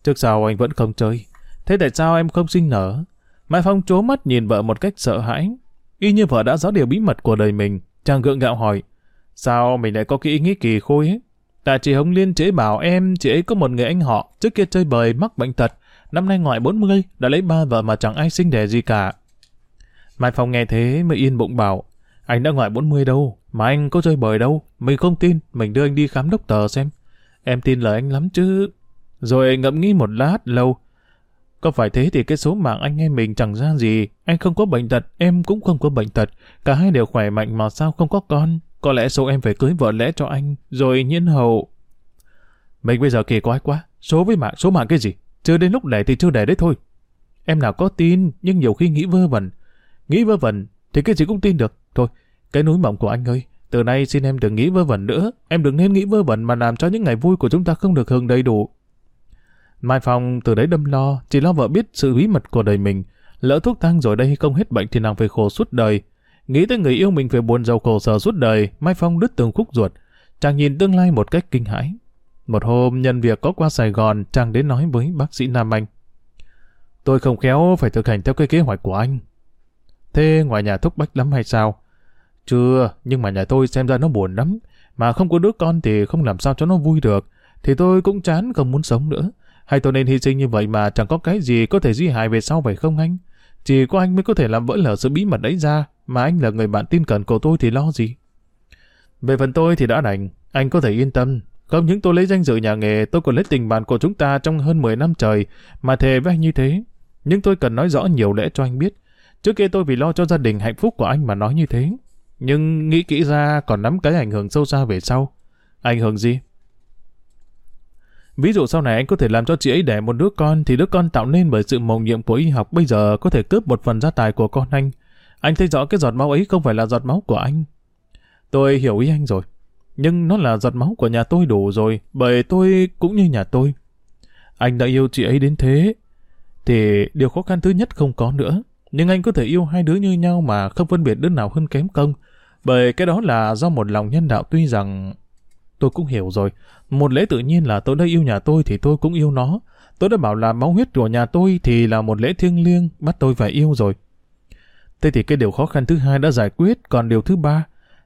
Trước sau anh vẫn không chơi. Thế tại sao em không sinh nở? Mai Phong trố mắt nhìn vợ một cách sợ hãi. Y như vợ đã rõ điều bí mật của đời mình, chàng gượng gạo hỏi. Sao mình lại có cái ý nghĩ kỳ khôi ấy? Tại chị Hồng Liên chế bảo em, chị ấy có một người anh họ, trước kia chơi bời mắc bệnh tật, năm nay ngoại 40, đã lấy ba vợ mà chẳng ai sinh đẻ gì cả. Mai Phong nghe thế mới yên bụng bảo, anh đã ngoại 40 đâu, mà anh có chơi bời đâu, mình không tin, mình đưa anh đi khám đốc tờ xem. Em tin lời anh lắm chứ. Rồi ngẫm nghĩ một lát lâu, có phải thế thì cái số mạng anh em mình chẳng ra gì, anh không có bệnh tật, em cũng không có bệnh tật, cả hai đều khỏe mạnh mà sao không có con, có lẽ số em phải cưới vợ lẽ cho anh, rồi nhiên hậu. Mình bây giờ kỳ quái quá, số với mạng, số mạng cái gì, chưa đến lúc đẻ thì chưa đẻ đấy thôi. Em nào có tin, nhưng nhiều khi nghĩ vơ vẩn. Nghĩ vơ vẩn thì cái gì cũng tin được. Thôi, cái núi mộng của anh ơi, từ nay xin em đừng nghĩ vơ vẩn nữa, em đừng nên nghĩ vơ vẩn mà làm cho những ngày vui của chúng ta không được hưởng đầy đủ. Mai Phong từ đấy đâm lo, chỉ lo vợ biết sự bí mật của đời mình. Lỡ thuốc thang rồi đây không hết bệnh thì nàng phải khổ suốt đời. Nghĩ tới người yêu mình phải buồn giàu khổ sở suốt đời, Mai Phong đứt từng khúc ruột. Chàng nhìn tương lai một cách kinh hãi. Một hôm nhân việc có qua Sài Gòn, chàng đến nói với bác sĩ Nam Anh. Tôi không khéo phải thực hành theo cái kế hoạch của anh. Thế ngoài nhà thúc bách lắm hay sao? Chưa, nhưng mà nhà tôi xem ra nó buồn lắm. Mà không có đứa con thì không làm sao cho nó vui được. Thì tôi cũng chán không muốn sống nữa. Hay tôi nên hy sinh như vậy mà chẳng có cái gì có thể duy hại về sau phải không anh? Chỉ có anh mới có thể làm vỡ lở sự bí mật đấy ra, mà anh là người bạn tin cẩn của tôi thì lo gì? Về phần tôi thì đã đành, anh có thể yên tâm. Không những tôi lấy danh dự nhà nghề, tôi còn lấy tình bạn của chúng ta trong hơn 10 năm trời, mà thề với anh như thế. Nhưng tôi cần nói rõ nhiều lẽ cho anh biết. Trước kia tôi vì lo cho gia đình hạnh phúc của anh mà nói như thế. Nhưng nghĩ kỹ ra còn nắm cái ảnh hưởng sâu xa về sau. Ảnh hưởng gì? Ví dụ sau này anh có thể làm cho chị ấy đẻ một đứa con thì đứa con tạo nên bởi sự mầu nhiệm của y học bây giờ có thể cướp một phần gia tài của con anh. Anh thấy rõ cái giọt máu ấy không phải là giọt máu của anh. Tôi hiểu ý anh rồi. Nhưng nó là giọt máu của nhà tôi đủ rồi, bởi tôi cũng như nhà tôi. Anh đã yêu chị ấy đến thế, thì điều khó khăn thứ nhất không có nữa. Nhưng anh có thể yêu hai đứa như nhau mà không phân biệt đứa nào hơn kém công. Bởi cái đó là do một lòng nhân đạo tuy rằng... Tôi cũng hiểu rồi, một lễ tự nhiên là tôi đã yêu nhà tôi thì tôi cũng yêu nó. Tôi đã bảo là máu huyết của nhà tôi thì là một lễ thiêng liêng, bắt tôi phải yêu rồi. Thế thì cái điều khó khăn thứ hai đã giải quyết, còn điều thứ ba,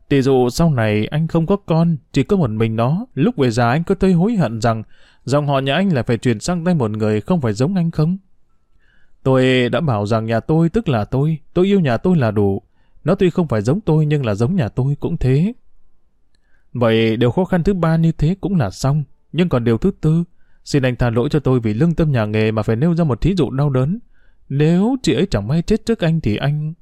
tỷ dụ sau này anh không có con, chỉ có một mình nó, lúc về già anh có thấy hối hận rằng dòng họ nhà anh là phải chuyển sang tay một người không phải giống anh không? Tôi đã bảo rằng nhà tôi tức là tôi, tôi yêu nhà tôi là đủ. Nó tuy không phải giống tôi nhưng là giống nhà tôi cũng thế. Vậy điều khó khăn thứ ba như thế cũng là xong. Nhưng còn điều thứ tư, xin anh tha lỗi cho tôi vì lương tâm nhà nghề mà phải nêu ra một thí dụ đau đớn. Nếu chị ấy chẳng may chết trước anh thì anh...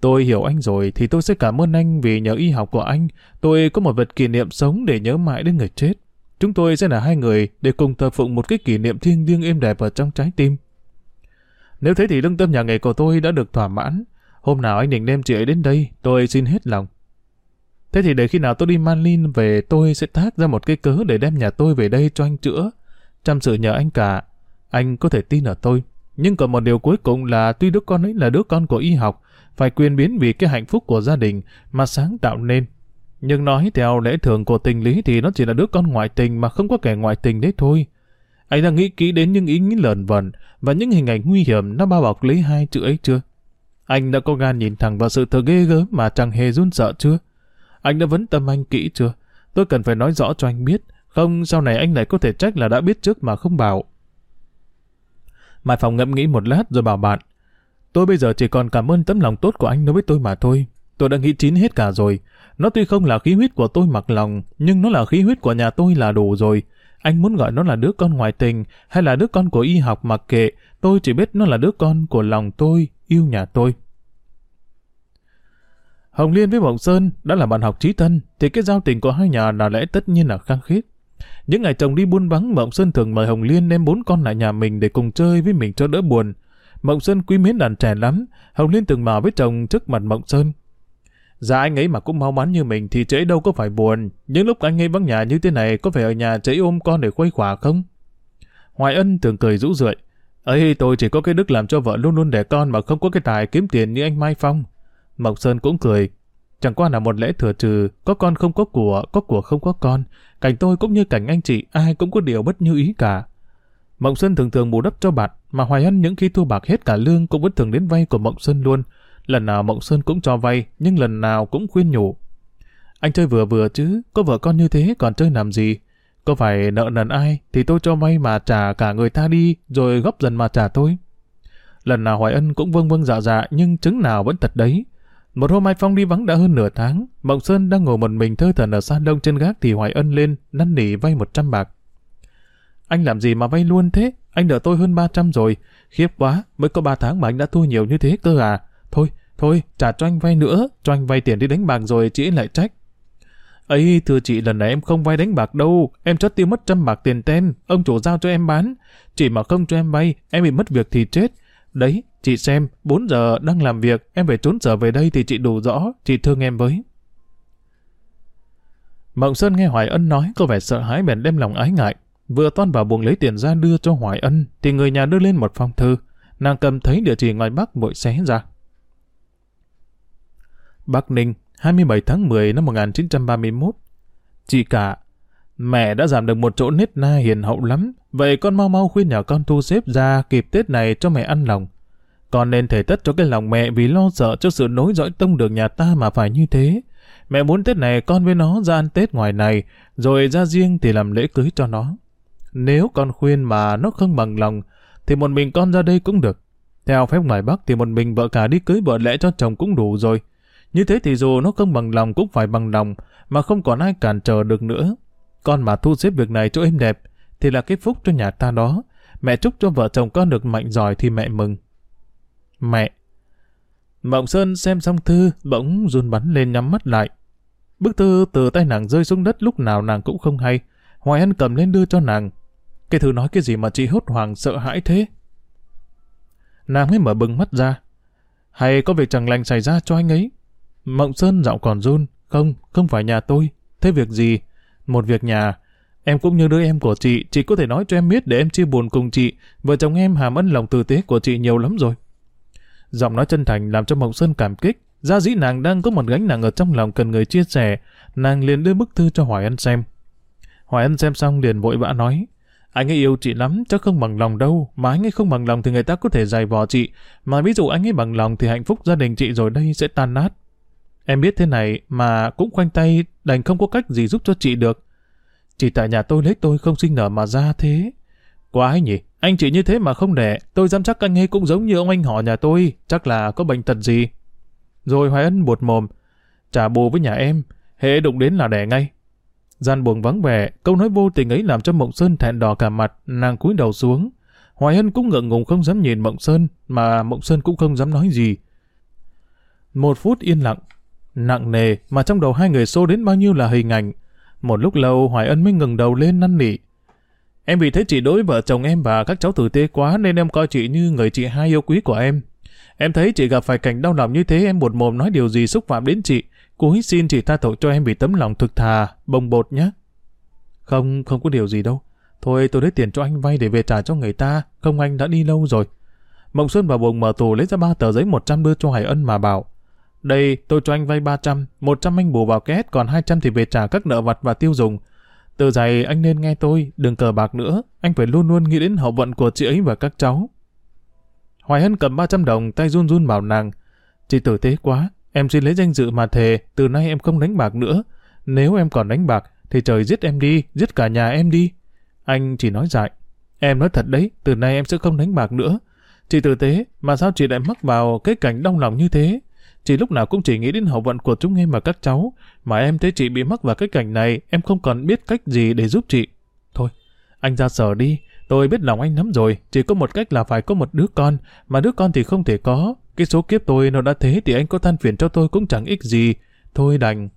Tôi hiểu anh rồi thì tôi sẽ cảm ơn anh vì nhờ y học của anh, tôi có một vật kỷ niệm sống để nhớ mãi đến người chết. Chúng tôi sẽ là hai người để cùng thờ phụng một cái kỷ niệm thiêng liêng êm đẹp ở trong trái tim. Nếu thế thì lương tâm nhà nghề của tôi đã được thỏa mãn. Hôm nào anh định đem chị ấy đến đây, tôi xin hết lòng. Thế thì để khi nào tôi đi Manlin về tôi sẽ thác ra một cái cớ để đem nhà tôi về đây cho anh chữa. Chăm sự nhờ anh cả. Anh có thể tin ở tôi. Nhưng còn một điều cuối cùng là tuy đứa con ấy là đứa con của y học, phải quyền biến vì cái hạnh phúc của gia đình mà sáng tạo nên. Nhưng nói theo lẽ thường của tình lý thì nó chỉ là đứa con ngoại tình mà không có kẻ ngoại tình đấy thôi. Anh đã nghĩ kỹ đến những ý nghĩ lợn vẩn và những hình ảnh nguy hiểm nó bao bọc lấy hai chữ ấy chưa? Anh đã có gan nhìn thẳng vào sự thật ghê gớm mà chẳng hề run sợ chưa? Anh đã vấn tâm anh kỹ chưa? Tôi cần phải nói rõ cho anh biết, không sau này anh lại có thể trách là đã biết trước mà không bảo. Mai Phòng ngẫm nghĩ một lát rồi bảo bạn, tôi bây giờ chỉ còn cảm ơn tấm lòng tốt của anh đối với tôi mà thôi. tôi đã nghĩ chín hết cả rồi. Nó tuy không là khí huyết của tôi mặc lòng, nhưng nó là khí huyết của nhà tôi là đủ rồi. Anh muốn gọi nó là đứa con ngoại tình, hay là đứa con của y học mặc kệ, tôi chỉ biết nó là đứa con của lòng tôi, yêu nhà tôi. Hồng Liên với Mộng Sơn đã là bạn học trí thân, thì cái giao tình của hai nhà là lẽ tất nhiên là khăng khít. Những ngày chồng đi buôn vắng, Mộng Sơn thường mời Hồng Liên đem bốn con lại nhà mình để cùng chơi với mình cho đỡ buồn. Mộng Sơn quý mến đàn trẻ lắm, Hồng Liên từng bảo với chồng trước mặt Mộng Sơn. Dạ anh ấy mà cũng mau mắn như mình thì trễ đâu có phải buồn, những lúc anh ấy vắng nhà như thế này có phải ở nhà trễ ôm con để khuây khỏa không? Hoài Ân thường cười rũ rượi. ấy tôi chỉ có cái đức làm cho vợ luôn luôn đẻ con mà không có cái tài kiếm tiền như anh Mai Phong. Mộc Sơn cũng cười. Chẳng qua là một lẽ thừa trừ, có con không có của, có của không có con. Cảnh tôi cũng như cảnh anh chị, ai cũng có điều bất như ý cả. Mộng Sơn thường thường bù đắp cho bạn, mà Hoài Ân những khi thu bạc hết cả lương cũng vẫn thường đến vay của Mộng Sơn luôn. Lần nào Mộng Sơn cũng cho vay, nhưng lần nào cũng khuyên nhủ. Anh chơi vừa vừa chứ, có vợ con như thế còn chơi làm gì? Có phải nợ nần ai thì tôi cho vay mà trả cả người ta đi, rồi góp dần mà trả tôi. Lần nào Hoài Ân cũng vâng vâng dạ dạ nhưng chứng nào vẫn thật đấy. Một hôm Mai Phong đi vắng đã hơn nửa tháng, Mộng Sơn đang ngồi một mình thơ thần ở xa đông trên gác thì Hoài Ân lên, năn nỉ vay 100 bạc. Anh làm gì mà vay luôn thế? Anh nợ tôi hơn 300 rồi. Khiếp quá, mới có 3 tháng mà anh đã thua nhiều như thế cơ à? Thôi, thôi, trả cho anh vay nữa, cho anh vay tiền đi đánh bạc rồi chị lại trách. ấy thưa chị lần này em không vay đánh bạc đâu, em cho tiêu mất trăm bạc tiền ten, ông chủ giao cho em bán. Chị mà không cho em vay, em bị mất việc thì chết. Đấy, chị xem, 4 giờ đang làm việc, em phải trốn trở về đây thì chị đủ rõ, chị thương em với. Mộng Sơn nghe Hoài Ân nói có vẻ sợ hãi bèn đem lòng ái ngại. Vừa toan vào buồng lấy tiền ra đưa cho Hoài Ân thì người nhà đưa lên một phong thư. Nàng cầm thấy địa chỉ ngoài Bắc vội xé ra. Bắc Ninh, 27 tháng 10 năm 1931. Chị cả, mẹ đã giảm được một chỗ nết na hiền hậu lắm, vậy con mau mau khuyên nhà con thu xếp ra kịp Tết này cho mẹ ăn lòng. Con nên thể tất cho cái lòng mẹ vì lo sợ cho sự nối dõi tông đường nhà ta mà phải như thế. Mẹ muốn Tết này con với nó ra ăn Tết ngoài này, rồi ra riêng thì làm lễ cưới cho nó. Nếu con khuyên mà nó không bằng lòng, thì một mình con ra đây cũng được. Theo phép ngoài Bắc thì một mình vợ cả đi cưới vợ lẽ cho chồng cũng đủ rồi. Như thế thì dù nó không bằng lòng cũng phải bằng lòng, mà không còn ai cản trở được nữa. Con mà thu xếp việc này cho êm đẹp, thì là cái phúc cho nhà ta đó. Mẹ chúc cho vợ chồng con được mạnh giỏi thì mẹ mừng. Mẹ! Mộng Sơn xem xong thư, bỗng run bắn lên nhắm mắt lại. Bức thư từ tay nàng rơi xuống đất lúc nào nàng cũng không hay. Hoài Ân cầm lên đưa cho nàng. Cái thư nói cái gì mà chị hốt hoảng sợ hãi thế? Nàng mới mở bừng mắt ra. Hay có việc chẳng lành xảy ra cho anh ấy? Mộng Sơn giọng còn run. Không, không phải nhà tôi. Thế việc gì? Một việc nhà. Em cũng như đứa em của chị, chị có thể nói cho em biết để em chia buồn cùng chị. Vợ chồng em hàm ân lòng tử tế của chị nhiều lắm rồi. Giọng nói chân thành làm cho Mộng Sơn cảm kích. Ra dĩ nàng đang có một gánh nặng ở trong lòng cần người chia sẻ. Nàng liền đưa bức thư cho Hoài Ân xem. Hoài Ân xem xong liền vội vã nói. Anh ấy yêu chị lắm, chắc không bằng lòng đâu. Mà anh ấy không bằng lòng thì người ta có thể giày vò chị. Mà ví dụ anh ấy bằng lòng thì hạnh phúc gia đình chị rồi đây sẽ tan nát. Em biết thế này mà cũng khoanh tay đành không có cách gì giúp cho chị được. Chỉ tại nhà tôi lấy tôi không sinh nở mà ra thế. Quái nhỉ, anh chỉ như thế mà không đẻ, tôi dám chắc anh ấy cũng giống như ông anh họ nhà tôi, chắc là có bệnh tật gì. Rồi Hoài Ân buột mồm, trả bù với nhà em, hệ đụng đến là đẻ ngay. Gian buồn vắng vẻ, câu nói vô tình ấy làm cho Mộng Sơn thẹn đỏ cả mặt, nàng cúi đầu xuống. Hoài Ân cũng ngượng ngùng không dám nhìn Mộng Sơn, mà Mộng Sơn cũng không dám nói gì. Một phút yên lặng, nặng nề mà trong đầu hai người xô đến bao nhiêu là hình ảnh. Một lúc lâu Hoài Ân mới ngừng đầu lên năn nỉ. Em vì thế chị đối vợ chồng em và các cháu tử tế quá nên em coi chị như người chị hai yêu quý của em. Em thấy chị gặp phải cảnh đau lòng như thế em buồn mồm nói điều gì xúc phạm đến chị. Cúi xin chị tha tội cho em vì tấm lòng thực thà, bồng bột nhé. Không, không có điều gì đâu. Thôi tôi lấy tiền cho anh vay để về trả cho người ta, không anh đã đi lâu rồi. Mộng Xuân vào buồng mở tủ lấy ra ba tờ giấy 100 đưa cho Hải Ân mà bảo. Đây, tôi cho anh vay 300, 100 anh bù vào két, còn 200 thì về trả các nợ vặt và tiêu dùng. Từ giày anh nên nghe tôi, đừng cờ bạc nữa, anh phải luôn luôn nghĩ đến hậu vận của chị ấy và các cháu. Hoài Hân cầm 300 đồng, tay run run bảo nàng. Chị tử tế quá, em xin lấy danh dự mà thề, từ nay em không đánh bạc nữa. Nếu em còn đánh bạc, thì trời giết em đi, giết cả nhà em đi. Anh chỉ nói dại. Em nói thật đấy, từ nay em sẽ không đánh bạc nữa. Chị tử tế, mà sao chị lại mắc vào cái cảnh đau lòng như thế? Chị lúc nào cũng chỉ nghĩ đến hậu vận của chúng em và các cháu, mà em thấy chị bị mắc vào cái cảnh này, em không còn biết cách gì để giúp chị. Thôi, anh ra sở đi, tôi biết lòng anh lắm rồi, chỉ có một cách là phải có một đứa con, mà đứa con thì không thể có. Cái số kiếp tôi nó đã thế thì anh có than phiền cho tôi cũng chẳng ích gì. Thôi đành.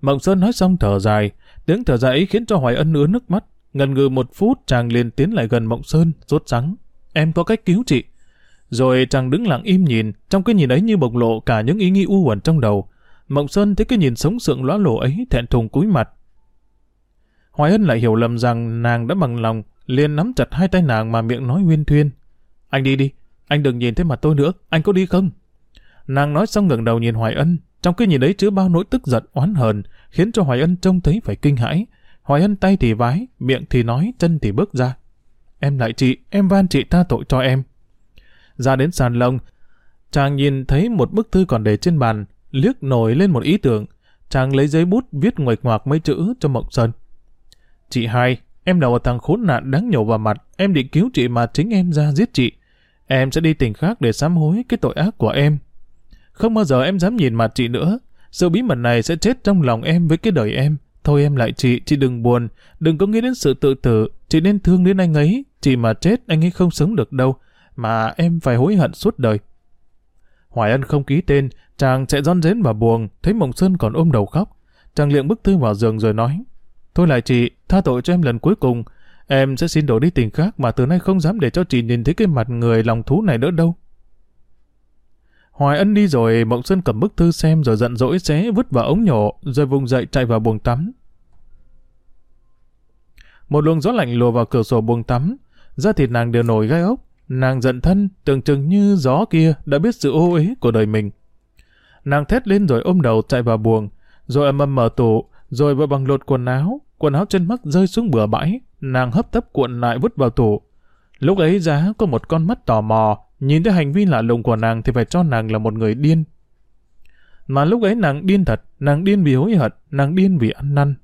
Mộng Sơn nói xong thở dài, tiếng thở dài ấy khiến cho Hoài Ân ứa nước mắt. Ngần ngừ một phút chàng liền tiến lại gần Mộng Sơn, rốt rắn. Em có cách cứu chị. Rồi chàng đứng lặng im nhìn, trong cái nhìn ấy như bộc lộ cả những ý nghĩ u uẩn trong đầu. Mộng Sơn thấy cái nhìn sống sượng lóa lộ ấy thẹn thùng cúi mặt. Hoài Ân lại hiểu lầm rằng nàng đã bằng lòng, liền nắm chặt hai tay nàng mà miệng nói huyên thuyên. Anh đi đi, anh đừng nhìn thấy mặt tôi nữa, anh có đi không? Nàng nói xong ngẩng đầu nhìn Hoài Ân, trong cái nhìn ấy chứa bao nỗi tức giận oán hờn, khiến cho Hoài Ân trông thấy phải kinh hãi. Hoài Ân tay thì vái, miệng thì nói, chân thì bước ra. Em lại chị, em van chị tha tội cho em. Ra đến sàn lông, chàng nhìn thấy một bức thư còn để trên bàn, liếc nổi lên một ý tưởng. Chàng lấy giấy bút viết nguệch ngoạc mấy chữ cho Mộng Sơn. Chị hai, em là một thằng khốn nạn đáng nhổ vào mặt, em định cứu chị mà chính em ra giết chị. Em sẽ đi tỉnh khác để sám hối cái tội ác của em. Không bao giờ em dám nhìn mặt chị nữa. Sự bí mật này sẽ chết trong lòng em với cái đời em. Thôi em lại chị, chị đừng buồn. Đừng có nghĩ đến sự tự tử. Chị nên thương đến anh ấy. Chị mà chết, anh ấy không sống được đâu. Mà em phải hối hận suốt đời. Hoài Ân không ký tên, chàng chạy rón rén vào buồng, thấy Mộng Sơn còn ôm đầu khóc. Chàng liệng bức thư vào giường rồi nói, Thôi lại chị, tha tội cho em lần cuối cùng. Em sẽ xin đổi đi tình khác mà từ nay không dám để cho chị nhìn thấy cái mặt người lòng thú này nữa đâu. Hoài Ân đi rồi, Mộng Sơn cầm bức thư xem rồi giận dỗi xé vứt vào ống nhổ, rồi vùng dậy chạy vào buồng tắm. Một luồng gió lạnh lùa vào cửa sổ buồng tắm, da thịt nàng đều nổi gai ốc, nàng giận thân, tưởng chừng như gió kia đã biết sự ô uế của đời mình. Nàng thét lên rồi ôm đầu chạy vào buồng, rồi ầm ầm mở tủ, rồi vội bằng lột quần áo, quần áo trên mắt rơi xuống bừa bãi, nàng hấp tấp cuộn lại vứt vào tủ. Lúc ấy giá có một con mắt tò mò, Nhìn thấy hành vi lạ lùng của nàng thì phải cho nàng là một người điên. Mà lúc ấy nàng điên thật, nàng điên vì hối hận, nàng điên vì ăn năn.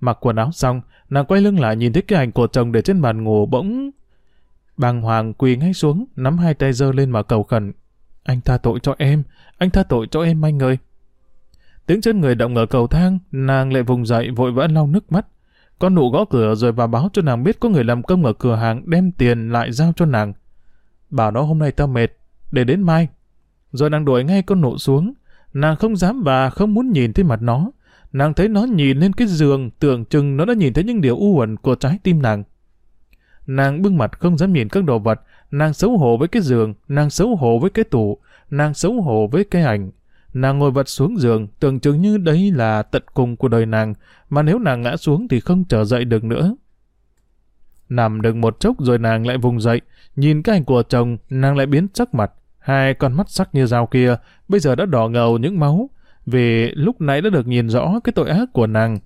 Mặc quần áo xong, nàng quay lưng lại nhìn thấy cái ảnh của chồng để trên bàn ngủ bỗng... Bàng hoàng quỳ ngay xuống, nắm hai tay giơ lên mà cầu khẩn. Anh tha tội cho em, anh tha tội cho em anh ơi. Tiếng chân người động ở cầu thang, nàng lại vùng dậy vội vã lau nước mắt. Con nụ gõ cửa rồi vào báo cho nàng biết có người làm công ở cửa hàng đem tiền lại giao cho nàng bảo nó hôm nay tao mệt, để đến mai. Rồi nàng đuổi ngay con nụ xuống, nàng không dám và không muốn nhìn thấy mặt nó. Nàng thấy nó nhìn lên cái giường, tưởng chừng nó đã nhìn thấy những điều u uẩn của trái tim nàng. Nàng bưng mặt không dám nhìn các đồ vật, nàng xấu hổ với cái giường, nàng xấu hổ với cái tủ, nàng xấu hổ với cái ảnh. Nàng ngồi vật xuống giường, tưởng chừng như đấy là tận cùng của đời nàng, mà nếu nàng ngã xuống thì không trở dậy được nữa. Nằm được một chốc rồi nàng lại vùng dậy, nhìn cái ảnh của chồng, nàng lại biến sắc mặt. Hai con mắt sắc như dao kia, bây giờ đã đỏ ngầu những máu, vì lúc nãy đã được nhìn rõ cái tội ác của nàng.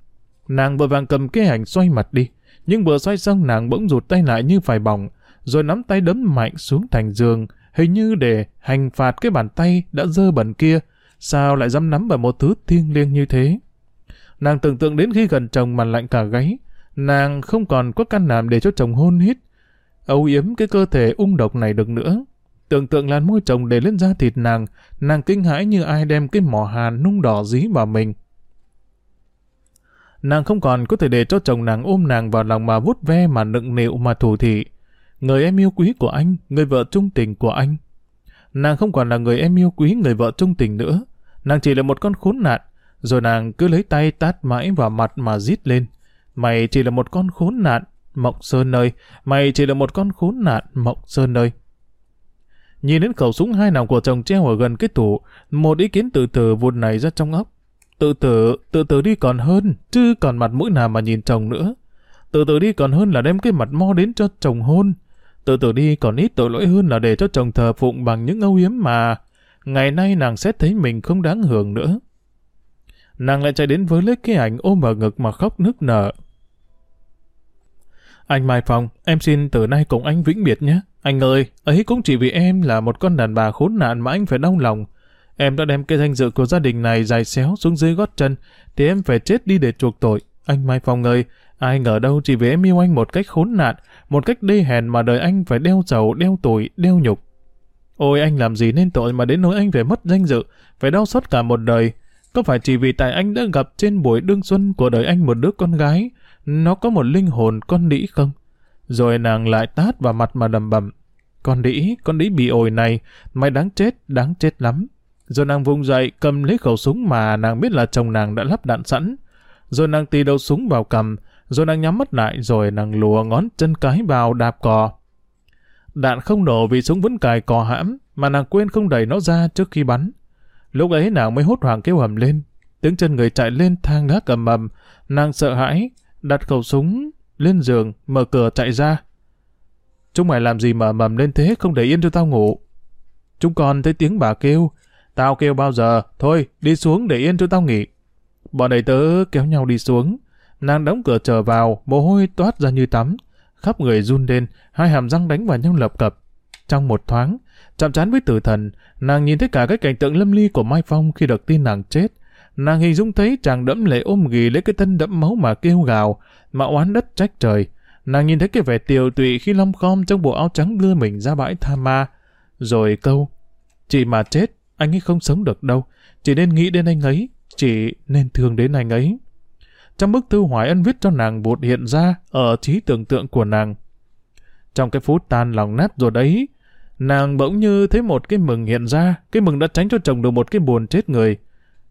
Nàng vội vàng cầm cái ảnh xoay mặt đi, nhưng vừa xoay xong nàng bỗng rụt tay lại như phải bỏng, rồi nắm tay đấm mạnh xuống thành giường, hình như để hành phạt cái bàn tay đã dơ bẩn kia, sao lại dám nắm vào một thứ thiêng liêng như thế. Nàng tưởng tượng đến khi gần chồng mà lạnh cả gáy, nàng không còn có căn làm để cho chồng hôn hít, âu yếm cái cơ thể ung độc này được nữa. Tưởng tượng làn môi chồng để lên da thịt nàng, nàng kinh hãi như ai đem cái mỏ hàn nung đỏ dí vào mình. Nàng không còn có thể để cho chồng nàng ôm nàng vào lòng mà vút ve mà nựng nịu mà thủ thị. Người em yêu quý của anh, người vợ trung tình của anh. Nàng không còn là người em yêu quý người vợ trung tình nữa. Nàng chỉ là một con khốn nạn. Rồi nàng cứ lấy tay tát mãi vào mặt mà rít lên. Mày chỉ là một con khốn nạn, Mộng Sơn ơi, mày chỉ là một con khốn nạn, Mộng Sơn ơi. Nhìn đến khẩu súng hai nòng của chồng treo ở gần cái tủ, một ý kiến tự từ vụt này ra trong óc. Tự tử, tự tử đi còn hơn, chứ còn mặt mũi nào mà nhìn chồng nữa. Tự tử đi còn hơn là đem cái mặt mo đến cho chồng hôn. Tự tử đi còn ít tội lỗi hơn là để cho chồng thờ phụng bằng những âu yếm mà ngày nay nàng xét thấy mình không đáng hưởng nữa. Nàng lại chạy đến với lấy cái ảnh ôm vào ngực mà khóc nức nở. Anh Mai Phong, em xin từ nay cùng anh vĩnh biệt nhé. Anh ơi, ấy cũng chỉ vì em là một con đàn bà khốn nạn mà anh phải đau lòng. Em đã đem cái danh dự của gia đình này dài xéo xuống dưới gót chân, thì em phải chết đi để chuộc tội. Anh Mai Phong ơi, ai ngờ đâu chỉ vì em yêu anh một cách khốn nạn, một cách đê hèn mà đời anh phải đeo dầu, đeo tuổi, đeo nhục. Ôi anh làm gì nên tội mà đến nỗi anh phải mất danh dự, phải đau xót cả một đời. Có phải chỉ vì tại anh đã gặp trên buổi đương xuân của đời anh một đứa con gái, nó có một linh hồn con đĩ không? Rồi nàng lại tát vào mặt mà đầm bầm. Con đĩ, con đĩ bị ổi này, mày đáng chết, đáng chết lắm. Rồi nàng vùng dậy, cầm lấy khẩu súng mà nàng biết là chồng nàng đã lắp đạn sẵn. Rồi nàng tì đầu súng vào cầm, rồi nàng nhắm mắt lại, rồi nàng lùa ngón chân cái vào đạp cò. Đạn không nổ vì súng vẫn cài cò hãm, mà nàng quên không đẩy nó ra trước khi bắn. Lúc ấy nàng mới hốt hoảng kêu hầm lên, tiếng chân người chạy lên thang gác cầm mầm, nàng sợ hãi, đặt khẩu súng lên giường, mở cửa chạy ra. Chúng mày làm gì mà mầm lên thế không để yên cho tao ngủ. Chúng con thấy tiếng bà kêu, tao kêu bao giờ, thôi đi xuống để yên cho tao nghỉ. Bọn đầy tớ kéo nhau đi xuống, nàng đóng cửa chờ vào, mồ hôi toát ra như tắm, khắp người run lên, hai hàm răng đánh vào nhau lập cập. Trong một thoáng, chạm chán với tử thần, nàng nhìn thấy cả cái cảnh tượng lâm ly của Mai Phong khi được tin nàng chết. Nàng hình dung thấy chàng đẫm lệ ôm ghì lấy cái thân đẫm máu mà kêu gào, mà oán đất trách trời. Nàng nhìn thấy cái vẻ tiều tụy khi long khom trong bộ áo trắng đưa mình ra bãi tha ma. Rồi câu, chị mà chết, anh ấy không sống được đâu. Chỉ nên nghĩ đến anh ấy, chỉ nên thương đến anh ấy. Trong bức thư Hoài Ân viết cho nàng vụt hiện ra ở trí tưởng tượng của nàng. Trong cái phút tan lòng nát rồi đấy, nàng bỗng như thấy một cái mừng hiện ra, cái mừng đã tránh cho chồng được một cái buồn chết người.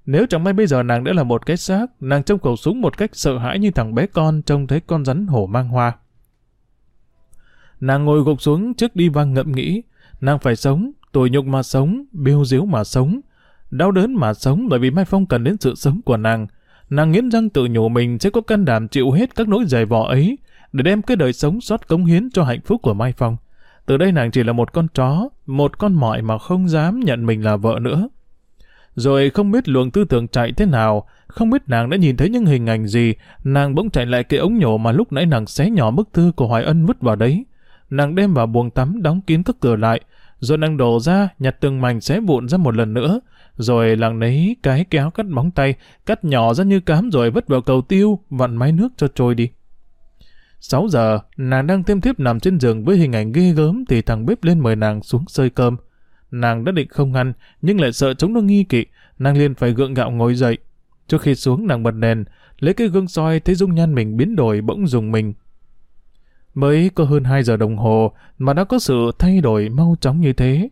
Nếu chẳng may bây giờ nàng đã là một cái xác, nàng trông khẩu súng một cách sợ hãi như thằng bé con trông thấy con rắn hổ mang hoa. Nàng ngồi gục xuống trước đi vang ngậm nghĩ, nàng phải sống, tủi nhục mà sống, biêu diếu mà sống, đau đớn mà sống bởi vì Mai Phong cần đến sự sống của nàng. Nàng nghiến răng tự nhủ mình sẽ có can đảm chịu hết các nỗi dày vò ấy để đem cái đời sống sót cống hiến cho hạnh phúc của Mai Phong. Từ đây nàng chỉ là một con chó, một con mọi mà không dám nhận mình là vợ nữa. Rồi không biết luồng tư tưởng chạy thế nào, không biết nàng đã nhìn thấy những hình ảnh gì, nàng bỗng chạy lại cái ống nhổ mà lúc nãy nàng xé nhỏ bức thư của Hoài Ân vứt vào đấy. Nàng đem vào buồng tắm đóng kín các cửa lại, rồi nàng đổ ra, nhặt từng mảnh xé vụn ra một lần nữa, rồi nàng lấy cái kéo cắt móng tay, cắt nhỏ ra như cám rồi vứt vào cầu tiêu, vặn máy nước cho trôi đi. 6 giờ, nàng đang thêm thiếp nằm trên giường với hình ảnh ghê gớm thì thằng bếp lên mời nàng xuống sơi cơm. Nàng đã định không ăn, nhưng lại sợ chúng nó nghi kỵ, nàng liền phải gượng gạo ngồi dậy. Trước khi xuống nàng bật đèn, lấy cái gương soi thấy dung nhan mình biến đổi bỗng dùng mình. Mới có hơn 2 giờ đồng hồ mà đã có sự thay đổi mau chóng như thế.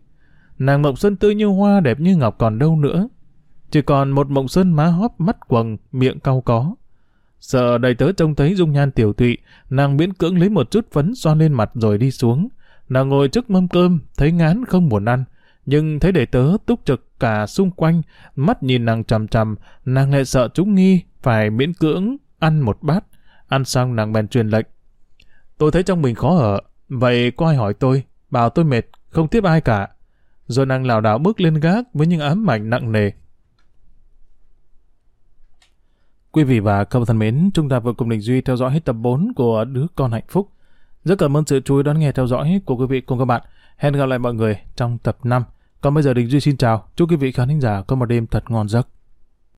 Nàng Mộng Xuân tươi như hoa đẹp như ngọc còn đâu nữa. Chỉ còn một Mộng Xuân má hóp mắt quầng, miệng cau có. Sợ đầy tớ trông thấy dung nhan tiểu tụy, nàng miễn cưỡng lấy một chút phấn xoan lên mặt rồi đi xuống. Nàng ngồi trước mâm cơm, thấy ngán không buồn ăn, nhưng thấy đầy tớ túc trực cả xung quanh, mắt nhìn nàng chằm chằm, nàng lại sợ chúng nghi, phải miễn cưỡng ăn một bát. Ăn xong nàng bèn truyền lệnh. Tôi thấy trong mình khó ở, vậy có ai hỏi tôi, bảo tôi mệt, không tiếp ai cả. Rồi nàng lảo đảo bước lên gác với những ám ảnh nặng nề. Quý vị và các bạn thân mến, chúng ta vừa cùng Đình Duy theo dõi hết tập 4 của Đứa Con Hạnh Phúc. Rất cảm ơn sự chú ý đón nghe theo dõi của quý vị cùng các bạn. Hẹn gặp lại mọi người trong tập 5. Còn bây giờ Đình Duy xin chào. Chúc quý vị khán giả có một đêm thật ngon giấc.